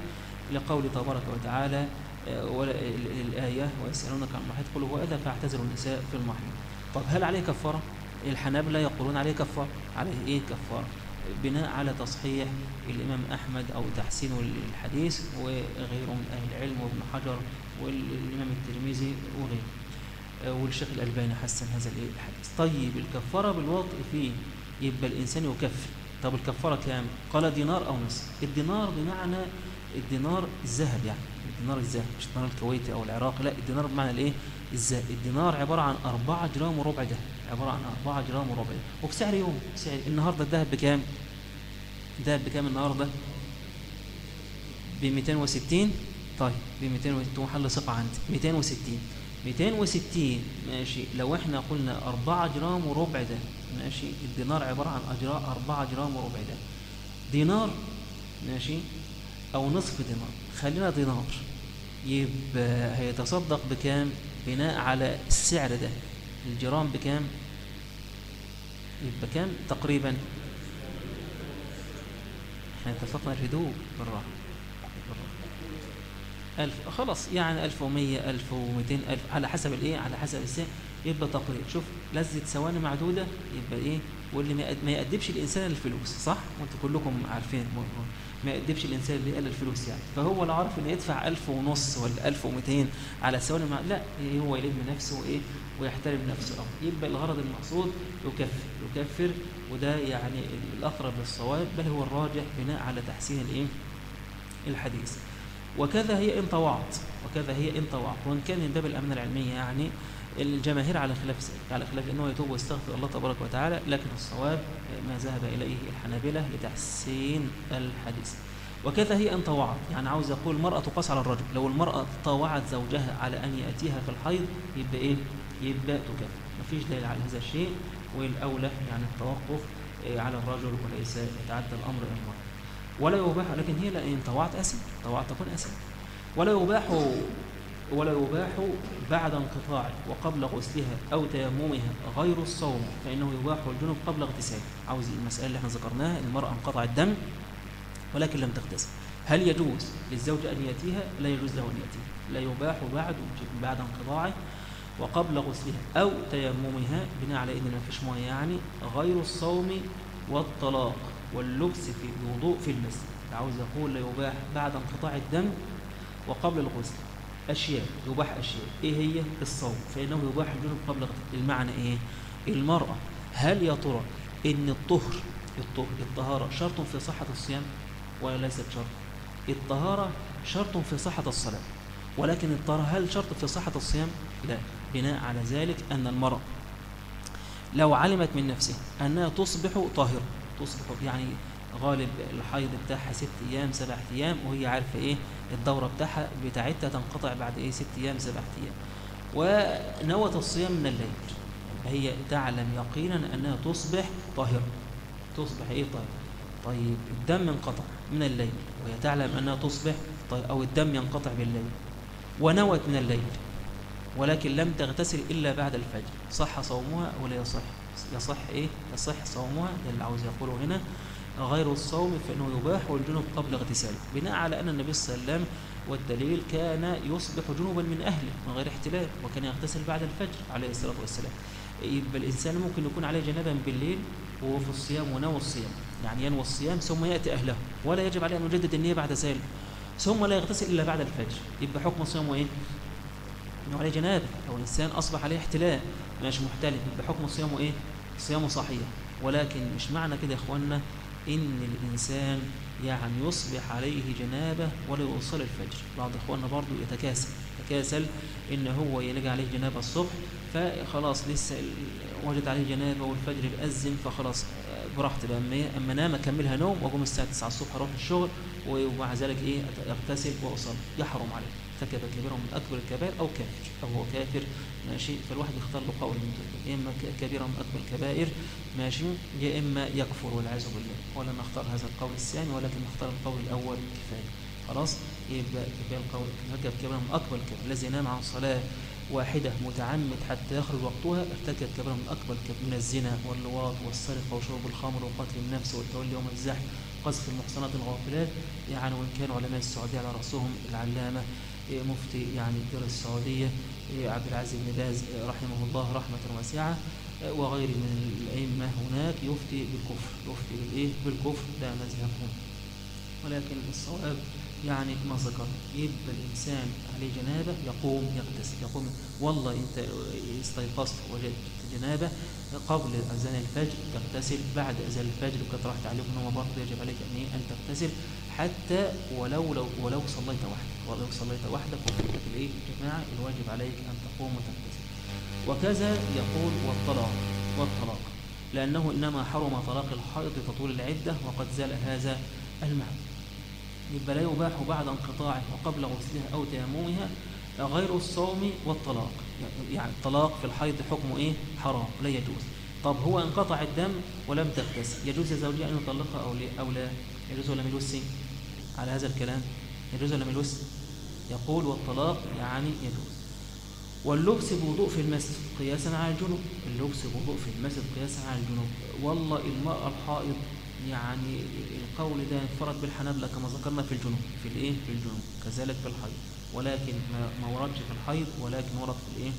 لقول تبارك وتعالى الآية ويسألونك عن المحيط. قل هو أذى فاعتزلوا النساء في المحيط. طب هل عليه كفارة؟ الحنابلة يقولون عليه كفارة. عليه إيه كفارة؟ بناء على تصحيح الإمام أحمد أو تحسين الحديث وغيره من أهل العلم وابن حجر والإمام الترمذي وغيره. والشيخ الألباني حسن هذا الحديث. طيب الكفارة بالوطء فيه يبقى الإنسان يكفر. طب الكفارة كام؟ قال دينار أو نصف. الدينار بمعنى الدينار الذهب يعني. الدينار الذهب مش الدينار الكويتي أو العراقي لا الدينار بمعنى الإيه؟ الذهب. الدينار عبارة عن 4 جرام وربع ده عبارة عن 4 جرام وربع. وبسعر يوم سعر النهاردة الذهب بكام؟ الذهب بكام النهاردة؟ ب 260 طيب ب 260 محل ثقة عندي. 260 260 ماشي. لو إحنا قلنا 4 جرام وربع ده ماشي. الدينار عبارة عن أجراء 4 جرام وربع ده. دينار ماشي أو نصف دينار. خلينا دينار. يبقى هيتصدق بكام؟ بناء على السعر ده. الجرام بكام؟ يبقى كام؟ تقريبا. إحنا اتفقنا الهدوء بالراحة. ألف. خلاص يعني ألف ومية ألف ومئتين ألف. على حسب الإيه؟ على حسب السعر. يبقى تقريبا. شوف لذة ثواني معدودة يبقى إيه؟ واللي ما يأدبش الإنسان الفلوس صح؟ وأنتوا كلكم عارفين ما يأدبش الإنسان اللي قال الفلوس يعني. فهو لو عرف إنه يدفع ألف ونص ولا ألف ومئتين على ثواني. لا إيه هو يلم نفسه وإيه ويحترم نفسه. أو يبقى الغرض المقصود يكفر يكفر وده يعني الأقرب للصواب بل هو الراجح بناء على تحسين الإيه؟ الحديث. وكذا هي إن طوعت وكذا هي إن طوعت وإن كان من باب الأمانة العلمية يعني الجماهير على خلاف على خلاف إنه يتوب ويستغفر الله تبارك وتعالى لكن الصواب ما ذهب إليه الحنابلة لتحسين الحديث. وكذا هي أن طوعت؟ يعني عاوز يقول المرأة تقاس على الرجل. لو المرأة طوعت زوجها على أن يأتيها في الحيض يبقى إيه؟ يبقى تكفر مفيش دليل على هذا الشيء والأولى يعني التوقف على الرجل وليس يتعدى الأمر إلى المرأة. ولا يباح لكن هي لأن طوعت اسم طوعت تكون اسم ولا يباح ولا يباح بعد انقطاع وقبل غسلها أو تيممها غير الصوم فإنه يباح الجنب قبل اغتسال عاوز المسألة اللي إحنا ذكرناها المرأة انقطع الدم ولكن لم تغتسل. هل يجوز للزوج أن يأتيها؟ لا يجوز له أن يأتيها. لا يباح بعد بعد انقطاعه وقبل غسلها أو تيممها بناء على إن ما فيش مية يعني غير الصوم والطلاق واللبس في الوضوء في المسجد. عاوز يقول لا يباح بعد انقطاع الدم وقبل الغسل. أشياء يباح أشياء. إيه هي؟ الصوم. فإنه يباح الجنوب قبل المعنى إيه؟ المرأة هل يا ترى إن الطهر الطهر الطهارة شرط في صحة الصيام ولا ليست شرط؟ الطهارة شرط في صحة الصلاة. ولكن الطهارة هل شرط في صحة الصيام؟ لا. بناء على ذلك أن المرأة لو علمت من نفسها أنها تصبح طاهرة تصبح يعني غالب الحيض بتاعها ست أيام سبع أيام وهي عارفة إيه؟ الدورة بتاعها بتاعتها تنقطع بعد إيه؟ ست أيام سبع أيام. ونوت الصيام من الليل. هي تعلم يقينا أنها تصبح طاهرة. تصبح إيه؟ طاهرة. طيب الدم انقطع من الليل وهي تعلم أنها تصبح طيب أو الدم ينقطع بالليل. ونوت من الليل ولكن لم تغتسل إلا بعد الفجر. صح صومها ولا يصح؟ يصح إيه؟ يصح صومها ده اللي عاوز يقوله هنا غير الصوم فإنه يباح والجنوب قبل اغتساله. بناء على أن النبي صلى الله عليه وسلم والدليل كان يصبح جنوبا من أهله من غير احتلال وكان يغتسل بعد الفجر عليه الصلاة والسلام. يبقى الإنسان ممكن يكون عليه جنابا بالليل وهو في الصيام ونوى الصيام. يعني ينوى الصيام ثم يأتي أهله. ولا يجب عليه أن يجدد النية بعد ذلك. ثم لا يغتسل إلا بعد الفجر. يبقى حكم صيامه إيه؟ إنه عليه جنابة. أو الإنسان أصبح عليه احتلال مش محتلم يبقى حكم صيامه إيه؟ صيامه صحيح. ولكن مش معنى كده يا إخواننا إن الإنسان يعني يصبح عليه جنابة ولا يوصل الفجر. بعض إخواننا برضو يتكاسل يتكاسل إن هو يلقى عليه جنابة الصبح فخلاص لسه وجد عليه جنابة والفجر بأذن فخلاص براحتي لما أما انام أكملها نوم وأقوم الساعة 9 الصبح أروح الشغل ومع ذلك إيه أغتسل وأصلي. يحرم عليه. ارتكب كبيره من أكبر الكبائر أو كافر. أو هو كافر ماشي؟ فالواحد يختار له قول من دول يا اما كبيره من أكبر الكبائر ماشي؟ يا إما يكفر والعياذ بالله. ولا نختار هذا القول الثاني ولكن نختار القول الأول كفايه خلاص؟ يبقى كفايه القول ارتكب كبيره من أكبر الكبائر الذي ينام عن صلاة واحدة متعمد حتى يخرج وقتها ارتكب كبيرة من أكبر من الزنا واللواط والسرقة وشرب الخمر وقتل النفس والتولي يوم الزحف قذف المحصنات الغافلات. يعني وإن كان علماء السعودية على رأسهم العلامة مفتي يعني دير السعودية عبد العزيز بن باز رحمه الله رحمة واسعة. وغيره من الأئمة هناك يفتي بالكفر يفتي بالإيه؟ بالكفر ده مذهبهم. ولكن الصواب يعني ما ذكر. يبقى الإنسان عليه جنابة يقوم يغتسل يقوم. والله أنت استيقظت وجدت جنابة قبل أذان الفجر تغتسل بعد أذان الفجر وكانت راحت عليك نوم برضه يجب عليك أن أن تغتسل. حتى ولو لو ولو صليت وحدك ولو صليت وحدك وفاتك الإيه؟ جماعة الواجب عليك أن تقوم وتغتسل. وكذا يقول والطلاق والطلاق. لأنه إنما حرم طلاق الحائض لتطول العدة وقد زال هذا المعنى. يبقى لا يباح بعد انقطاعه وقبل غسلها أو تيممها غير الصوم والطلاق. يعني الطلاق في الحيض حكمه إيه؟ حرام لا يجوز. طب هو انقطع الدم ولم تغتسل يجوز لزوجها أن يطلقها أو, أو لا؟ يجوز ولا ملوس على هذا الكلام يجوز ولا ملوس يقول والطلاق يعني يجوز. واللبس بوضوء في المسجد قياسا على الجنوب. اللبس بوضوء في المسجد قياسا على الجنوب. والله المرأة الحائض يعني القول ده انفرد بالحنابلة كما ذكرنا في الجنوب. في الإيه؟ في الجنوب. كذلك في الحيض. ولكن ما وردش في الحيض ولكن ورد في الإيه؟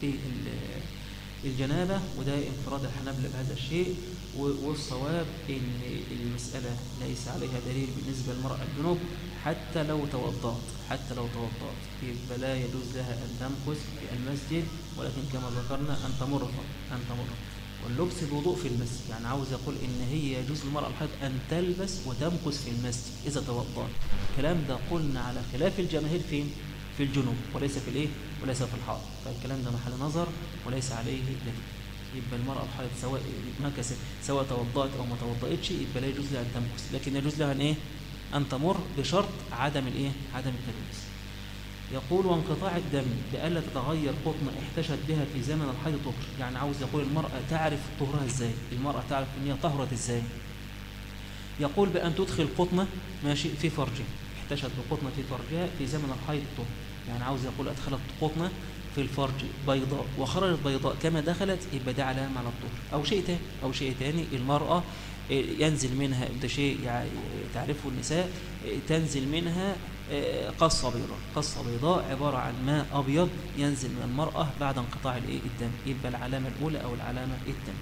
في الجنابة. وده انفراد الحنابلة بهذا الشيء. والصواب إن المسألة ليس عليها دليل بالنسبة للمرأة الجنوب. حتى لو توضأت حتى لو توضأت. يبقى لا يجوز لها أن تمكث في المسجد ولكن كما ذكرنا أن تمر أن تمر. واللبس الوضوء في المسجد. يعني عاوز يقول إن هي يجوز للمرأة الحائض أن تلبس وتمكث في المسجد إذا توضأت. الكلام ده قلنا على خلاف الجماهير فين؟ في الجنوب وليس في الإيه؟ وليس في الحائض. فالكلام ده محل نظر وليس عليه دليل. يبقى المرأة الحائض سواء مكثت سواء توضأت أو ما توضأتش يبقى لا يجوز لها أن تمكث. لكن يجوز لها أن إيه؟ أن تمر بشرط عدم الإيه؟ عدم التلبس يقول وانقطاع الدم بألا تتغير قطنة احتشت بها في زمن الحيض طهر. يعني عاوز يقول المرأة تعرف طهرها إزاي؟ المرأة تعرف إن هي طهرت إزاي؟ يقول بأن تدخل قطنة ماشي في فرجها. احتشت بقطنة في فرجها في زمن الحيض طهر. يعني عاوز يقول أدخلت قطنة في الفرج بيضاء وخرجت بيضاء كما دخلت يبقى ده علامة على الطهر. أو شيء تاني أو شيء تاني المرأة ينزل منها ده شيء تعرفه النساء تنزل منها قصة بيضاء. قصة بيضاء عبارة عن ماء أبيض ينزل من المرأة بعد انقطاع الدم. يبقى العلامة الأولى أو العلامة الدم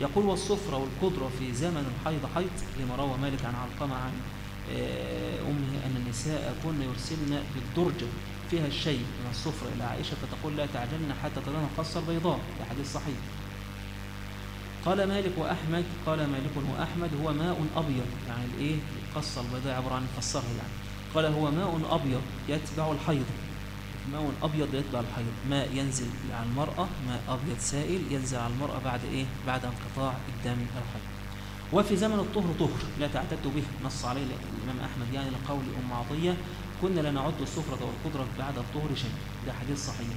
يقول والصفرة والقدرة في زمن الحيض حيض لما روى مالك عن علقمة عن أمه أن النساء كن يرسلن بالدرجة فيها الشيء من الصفرة إلى عائشة فتقول لا تعجلن حتى ترين القصة البيضاء. ده حديث صحيح. قال مالك وأحمد قال مالك وأحمد هو ماء أبيض. يعني الإيه؟ القصة البيضاء عبارة عن فسرها يعني. قال هو ماء أبيض يتبع الحيض. ماء أبيض يتبع الحيض. ماء ينزل على المرأة ماء أبيض سائل ينزل على المرأة بعد إيه؟ بعد انقطاع الدم الحيض. وفي زمن الطهر طهر لا تعتد به نص عليه الإمام أحمد يعني لقول أم عطية كنا لا نعد السفرة والقدرة بعد الطهر شيء ده حديث صحيح.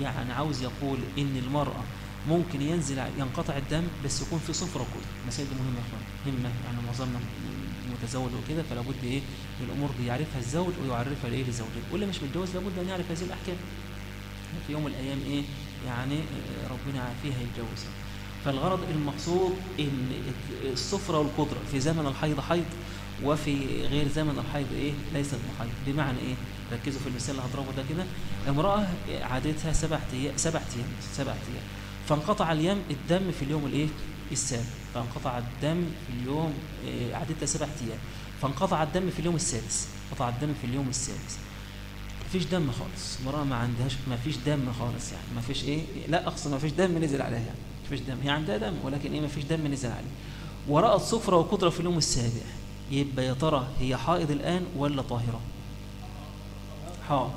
يعني عاوز يقول إن المرأة ممكن ينزل ينقطع الدم بس يكون في صفرة وكده مسائل دي مهمة مهمة. يعني معظمنا متزوج وكده فلا بد إيه؟ الأمور دي يعرفها الزوج ويعرفها لايه لزوجته واللي مش متجوز لابد أن يعرف هذه الأحكام. في يوم من الأيام إيه؟ يعني ربنا يعافيها يتجوز. فالغرض المقصود إن الصفرة والقدرة في زمن الحيض حيض وفي غير زمن الحيض إيه؟ ليست بحيض بمعنى إيه؟ ركزوا في المثال اللي هضربه ده كده. امرأة عادتها سبع أيام سبع أيام سبع أيام. فانقطع اليوم الدم في اليوم الايه؟ السابع فانقطع الدم في اليوم عادتها سبع أيام. فانقطع الدم في اليوم السادس. قطع الدم في اليوم السادس. مفيش دم خالص. المرأة ما عندهاش ما فيش دم خالص يعني. ما فيش إيه؟ لا أقصد ما فيش دم نزل عليها يعني. ما فيش دم. هي عندها دم ولكن إيه؟ ما فيش دم نزل عليها. ورأت صفرة وقدرة في اليوم السابع. يبقى يا ترى هي حائض الآن ولا طاهرة؟ حائض.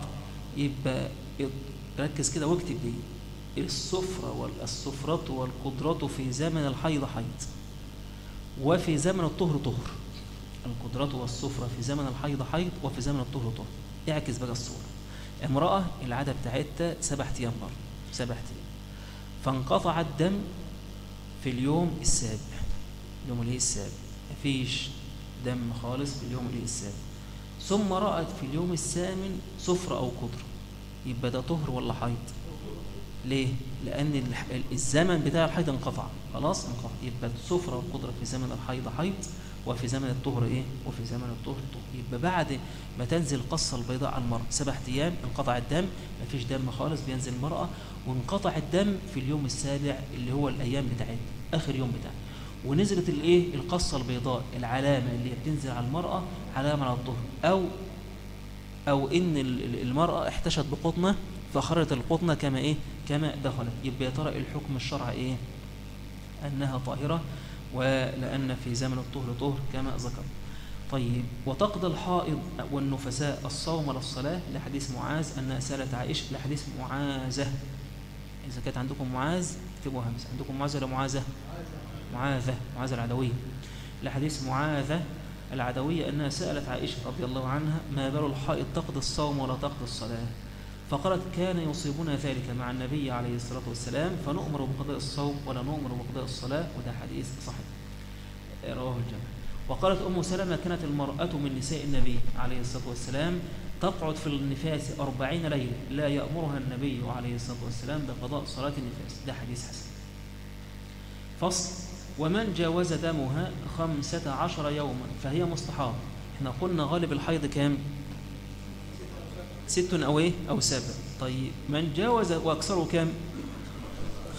يبقى ركز كده واكتب دي. الصفرة والصفرة والقدرة في زمن الحيض حيض وفي زمن الطهر طهر. القدرة والصفرة في زمن الحيض حيض وفي زمن الطهر طهر. اعكس بقى الصورة. امرأة العادة بتاعتها سبع أيام برضه سبع أيام. فانقطع الدم في اليوم السابع اليوم الإيه السابع؟ مفيش دم خالص في اليوم الإيه السابع. ثم رأت في اليوم الثامن صفرة أو قدرة. يبقى ده طهر ولا حيض؟ ليه؟ لأن الزمن بتاع الحيض انقطع. خلاص؟ انقطع. يبقى الصفرة والقدرة في زمن الحيض حيض وفي زمن الطهر إيه؟ وفي زمن الطهر طهر يبقى بعد ما تنزل القصة البيضاء على المرأة سبع أيام انقطع الدم مفيش دم خالص بينزل المرأة وانقطع الدم في اليوم السابع اللي هو الأيام بتاعتها آخر يوم بتاعها. ونزلت الإيه؟ القصة البيضاء العلامة اللي بتنزل على المرأة علامة على الطهر. أو أو إن المرأة احتشت بقطنة فخرجت القطنة كما إيه؟ كما دخلت. يبقى يا ترى الحكم الشرعي إيه؟ أنها طاهرة ولأن في زمن الطهر طهر كما ذكر. طيب وتقضي الحائض والنفساء الصوم للصلاة لحديث معاذ أنها سألت عائشة لحديث معاذة. إذا كانت عندكم معاذ اكتبوا همزة عندكم معاذ ولا معاذة؟ معاذة. معاذة العدوية. لحديث معاذة العدوية أنها سألت عائشة رضي الله عنها ما بال الحائض تقضي الصوم ولا تقضي الصلاة؟ فقالت كان يصيبنا ذلك مع النبي عليه الصلاة والسلام فنؤمر بقضاء الصوم ولا نؤمر بقضاء الصلاة وده حديث صحيح. رواه الجمع وقالت أم سلمة كانت المرأة من نساء النبي عليه الصلاة والسلام تقعد في النفاس أربعين ليلة لا يأمرها النبي عليه الصلاة والسلام بقضاء صلاة النفاس. ده حديث حسن. فصل. ومن جاوز دمها خمسة عشر يوما فهي مستحاض إحنا قلنا غالب الحيض كام؟ ست أو إيه؟ أو سبع. طيب من جاوز وأكثره كام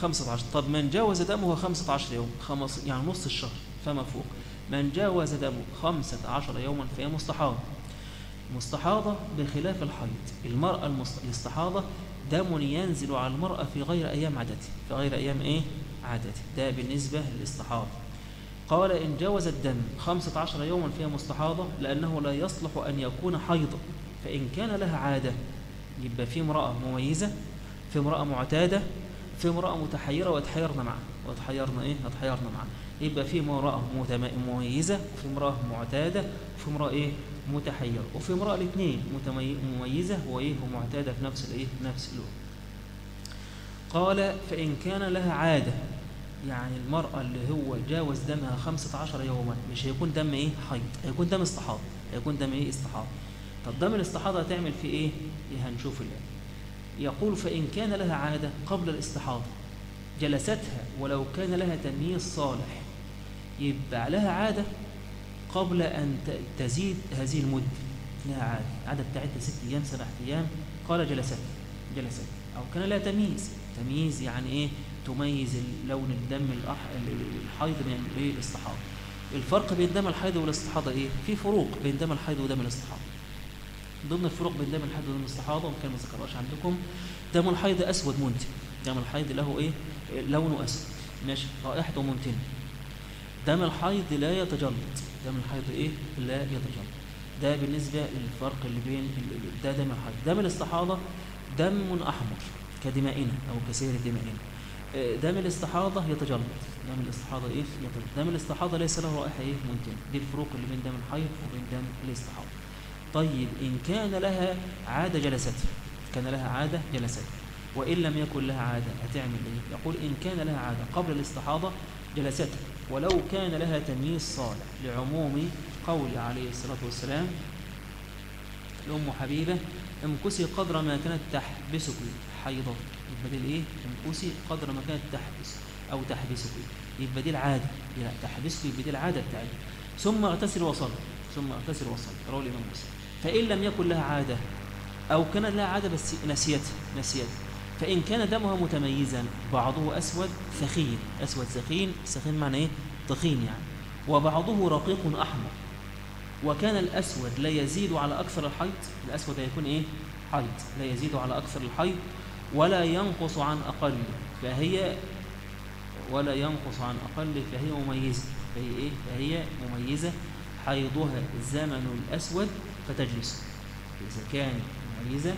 خمسة عشر. طب من جاوز دمه خمسة عشر يوم خمس يعني نص الشهر فما فوق. من جاوز دمه خمسة عشر يوما فهي مستحاضة. مستحاضة بخلاف الحيض. المرأة الاستحاضة دم ينزل على المرأة في غير أيام عادته في غير أيام إيه؟ عادته ده بالنسبة للاستحاضة. قال إن جاوز الدم خمسة عشر يوما فيها مستحاضة لأنه لا يصلح أن يكون حيضا. فإن كان لها عادة يبقى في امرأة مميزة في امرأة معتادة في امرأة متحيرة وتحيرنا معها. وتحيرنا إيه؟ وتحيرنا معها. يبقى في امرأة مميزة وفي امرأة معتادة وفي امرأة إيه؟ متحيرة. وفي امرأة الاثنين مميزة وإيه؟ ومعتادة في نفس الإيه؟ نفس الوقت. قال فإن كان لها عادة يعني المرأة اللي هو جاوز دمها خمسة عشر يوما مش هيكون دم إيه؟ حيض. هيكون دم استحاضة هيكون دم إيه؟ استحاضة طب دم الاستحاضة هتعمل في إيه؟ هنشوف الآن يقول فإن كان لها عادة قبل الاستحاضة جلستها ولو كان لها تمييز صالح يبقى لها عادة قبل أن تزيد هذه المدة. لها عادة العادة بتاعتها ست أيام سبعة أيام. قال جلست جلست. أو كان لها تمييز. تمييز يعني إيه؟ تميز لون الدم الحيض من الاستحاضة. الفرق بين دم الحيض والاستحاضة إيه؟ في فروق بين دم الحيض ودم الاستحاضة. ضمن الفروق بين دم الحيض ودم الاستحاضة وكان ما ذكرهاش عندكم. دم الحيض أسود منتن. دم الحيض له إيه؟ لونه أسود. ماشي. رائحته منتنة دم الحيض لا يتجلط. دم الحيض إيه؟ لا يتجلط. ده بالنسبة للفرق اللي بين ده دم الحيض. دم الاستحاضة دم أحمر كدمائنا أو كسير دمائنا آه، دم الاستحاضة يتجلط. دم الاستحاضة إيه؟ يتجلط. دم الاستحاضة ليس له رائحة إيه؟ منتنة دي الفروق اللي بين دم الحيض وبين دم الاستحاضة. طيب إن كان لها عادة جلست. كان لها عادة جلست. وإن لم يكن لها عادة هتعمل إيه؟ يقول إن كان لها عادة قبل الاستحاضة جلست. ولو كان لها تمييز صالح لعموم قول عليه الصلاة والسلام لأم حبيبة امكثي قدر ما كانت تحبسك. حيضتك. يبقى دي الإيه؟ امكثي قدر ما كانت تحبس أو تحبسك. يبقى دي العادة. لا تحبسك يبقى دي العادة بتاعتك. ثم اغتسل وصل. ثم اغتسل وصل. رواه الإمام مسلم. فإن لم يكن لها عادة أو كان لها عادة بس نسيت نسيت. فإن كان دمها متميزا بعضه أسود ثخين. أسود ثخين ثخين معنى إيه؟ تخين يعني. وبعضه رقيق أحمر. وكان الأسود لا يزيد على أكثر الحيض الأسود هيكون إيه؟ حيض. لا يزيد على أكثر الحيض ولا ينقص عن أقل. فهي ولا ينقص عن أقل فهي مميزة. فهي إيه؟ فهي مميزة. حيضها الزمن الأسود فتجلس. إذا كان مميزة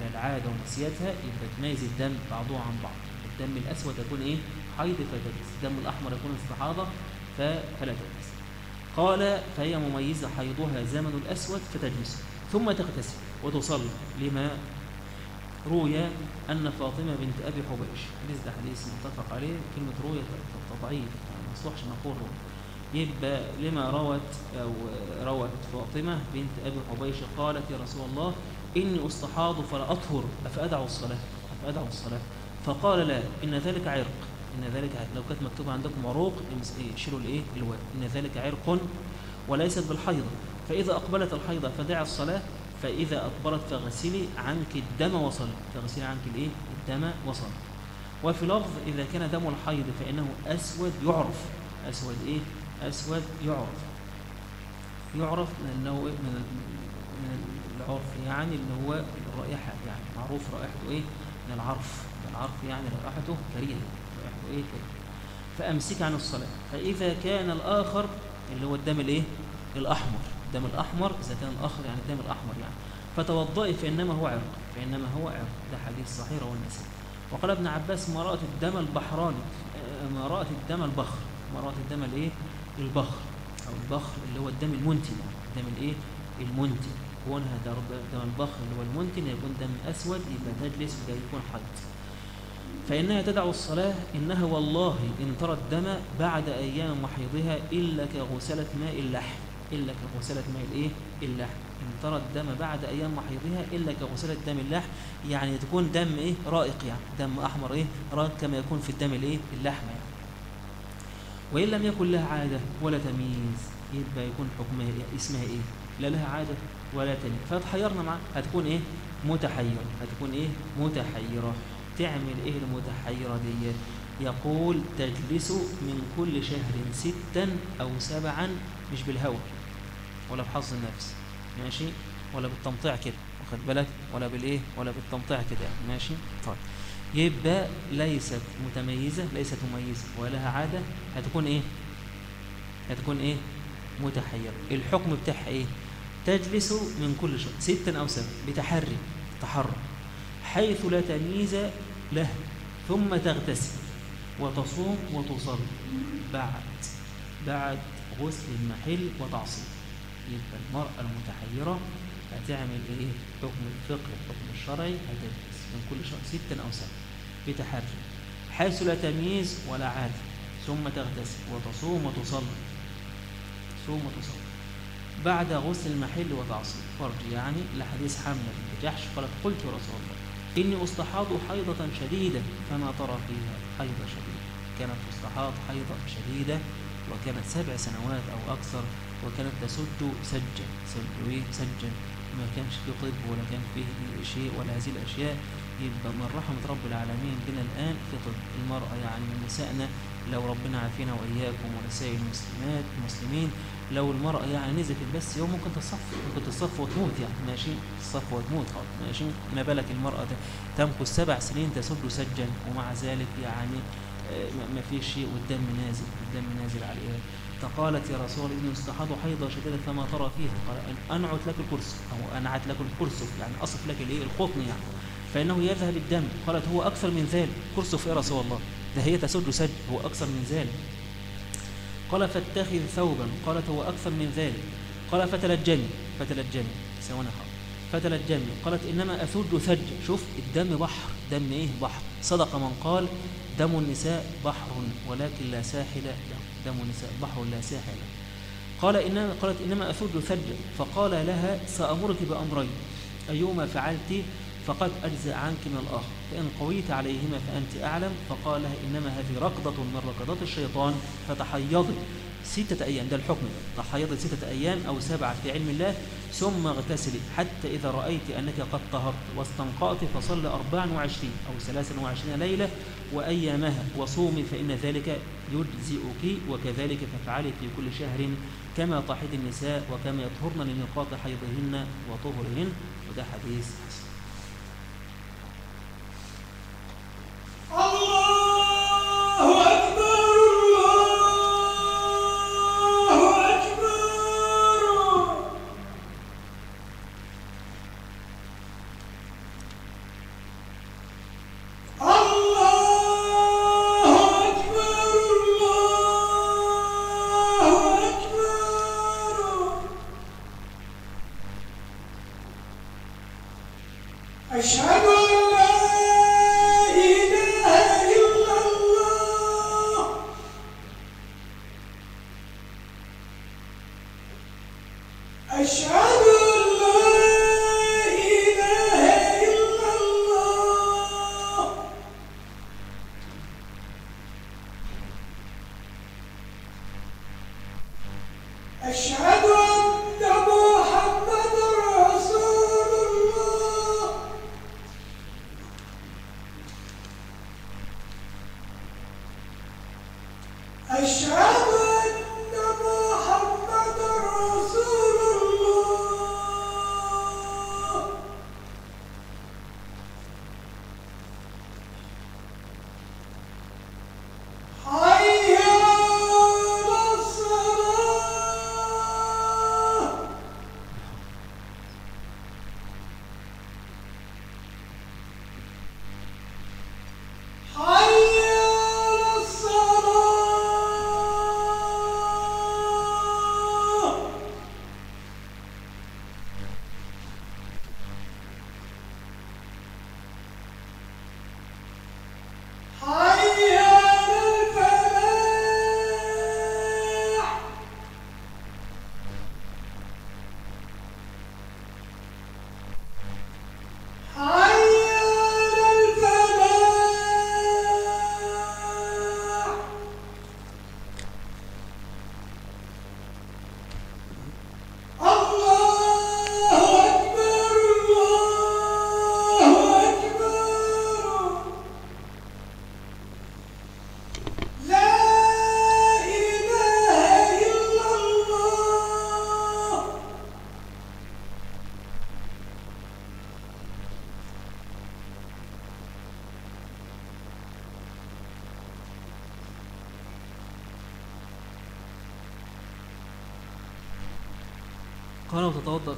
للعادة ونسيتها يبقى تميز الدم بعضه عن بعض. الدم الأسود يكون إيه؟ حيض فتجلس. الدم الأحمر يكون استحاضة فلا تجلس. قال فهي مميزة حيضها زمن الأسود فتجلس. ثم تغتسل وتصلي. لما روي أن فاطمة بنت أبي حبيش. حديث ده حديث متفق عليه. كلمة روي تضعيف. ما يصلحش نقول روي يبقى لما روت أو روت فاطمة بنت أبي حبيش قالت يا رسول الله إني أستحاض فلا أطهر أفأدع الصلاة؟ أفأدع الصلاة. فقال لا إن ذلك عرق. إن ذلك لو كانت مكتوبة عندكم عروق إيه شيلوا الإيه؟ الواو إن ذلك عرق وليست بالحيضة. فإذا أقبلت الحيضة فدع الصلاة فإذا أقبلت فغسلي عنك الدم وصل. فغسلي عنك الإيه؟ الدم وصل. وفي لفظ إذا كان دم الحيض فإنه أسود يعرف. أسود إيه؟ أسود يعرف. يعرف لأنه من من العرف يعني اللي هو الرائحة يعني. معروف رائحته إيه؟ من العرف. العرف يعني رائحته كريهة. رائحته إيه؟ كريهة. فأمسك عن الصلاة. فإذا كان الآخر اللي هو الدم الإيه؟ الأحمر. الدم الأحمر إذا كان الآخر يعني الدم الأحمر يعني. فتوضئي فإنما هو عرق. فإنما هو عرق. ده حديث صحيح رواه النسائي. وقال ابن عباس ما رأت الدم البحراني. ما رأت الدم البخر. ما رأت الدم الإيه؟ البخر أو البخر اللي هو الدم المنتن الدم الإيه؟ المنتن. كونها دم البخر اللي هو المنتن يكون دم أسود يبقى تجلس وده يكون حيض فإنها تدع الصلاة إنها والله إن ترى الدم بعد أيام محيضها إلا كغسلة ماء اللحم. إلا كغسلة ماء الإيه؟ اللحم. إن ترى الدم بعد أيام محيضها إلا كغسلة دم اللحم. يعني تكون دم إيه؟ رائق يعني. دم أحمر إيه؟ رائق كما يكون في الدم الإيه؟ اللحم يعني. وإن لم يكن لها عادة ولا تمييز يبقى يكون حكمها إيه؟ اسمها إيه؟ لا لها عادة ولا تمييز. فتحيرنا معها هتكون إيه؟ متحيرة. هتكون إيه؟ متحيرة. تعمل إيه المتحيرة دي يقول تجلس من كل شهر ستا أو سبعا مش بالهوى ولا بحظ النفس. ماشي؟ ولا بالتمطيع كده واخد بالك؟ ولا بالإيه؟ ولا بالتمطيع كده ماشي؟ طيب. يبقى ليست متميزة ليست مميزة ولها عادة هتكون إيه؟ هتكون إيه؟ متحيرة. الحكم بتاعها إيه؟ تجلس من كل شيء ستا أو سبع بتحري تحرك حيث لا تمييز له ثم تغتسل وتصوم وتصلي. بعد بعد غسل المحل وتعصيب. يبقى المرأة المتحيرة هتعمل إيه؟ حكم الفقه الحكم الشرعي هتلبس من كل شهر ستا أو سبعة. بتحري حيث لا تمييز ولا عادة ثم تغتسل وتصوم وتصلي. تصوم وتصلي. بعد غسل المحل وتعصيب فرج يعني لحديث حملة بنت جحش قالت قلت يا رسول الله إني أستحاض حيضة شديدة فما ترى فيها حيضة شديدة. كانت تستحاض حيضة شديدة وكانت سبع سنوات أو أكثر وكانت تسد سجا. إيه؟ سجا. ما كانش فيه طب ولا كان فيه شيء ولا هذه الأشياء يبقى من رحمة رب العالمين بنا الآن في طب المرأة يعني من نسائنا لو ربنا عافينا وإياكم ونساء المسلمات المسلمين لو المرأة يعني نزلت بس يوم ممكن تصف ممكن تصف وتموت يعني. ماشي؟ تصف وتموت خالص ماشي؟ ما بالك المرأة تمكث سبع سنين تسد سجا ومع ذلك يعني آه، ما فيش شيء والدم نازل الدم نازل عليها. فقالت يا رسول الله إني أستحاض حيضة شديدة فما ترى فيها. قال أن أنعت لك الكرسي. أو أنعت لك الكرسي يعني أصف لك الإيه؟ القطن يعني. فإنه يذهب الدم. قالت هو أكثر من ذلك. كرسف يا رسول الله. ده هي تسد سد. هو أكثر من ذلك. قال فاتخذ ثوبا. قالت هو أكثر من ذلك. قال فتلجني. فتلجني. سوانا فتلجني. قالت إنما أثج ثج شوف الدم بحر. دم إيه؟ بحر. صدق من قال دم النساء بحر ولكن لا ساحل له. دم النساء بحر لا ساحل قال إنما قالت إنما أثج ثج فقال لها سأمرك بأمرين. أيهما فعلت؟ فقد أجزأ عنك من الآخر. فإن قويت عليهما فأنت أعلم. فقال إنما هذه ركضة من ركضات الشيطان فتحيضي ستة أيام. ده الحكم. تحيضي ستة أيام أو سبعة في علم الله ثم اغتسلي حتى إذا رأيت أنك قد طهرت واستنقأت فصل 24 أو 23 ليلة وأيامها وصومي فإن ذلك يجزئك وكذلك فافعلي في كل شهر كما تحيض النساء وكما يطهرن لنقاط حيضهن وطهرهن. وده حديث حسن.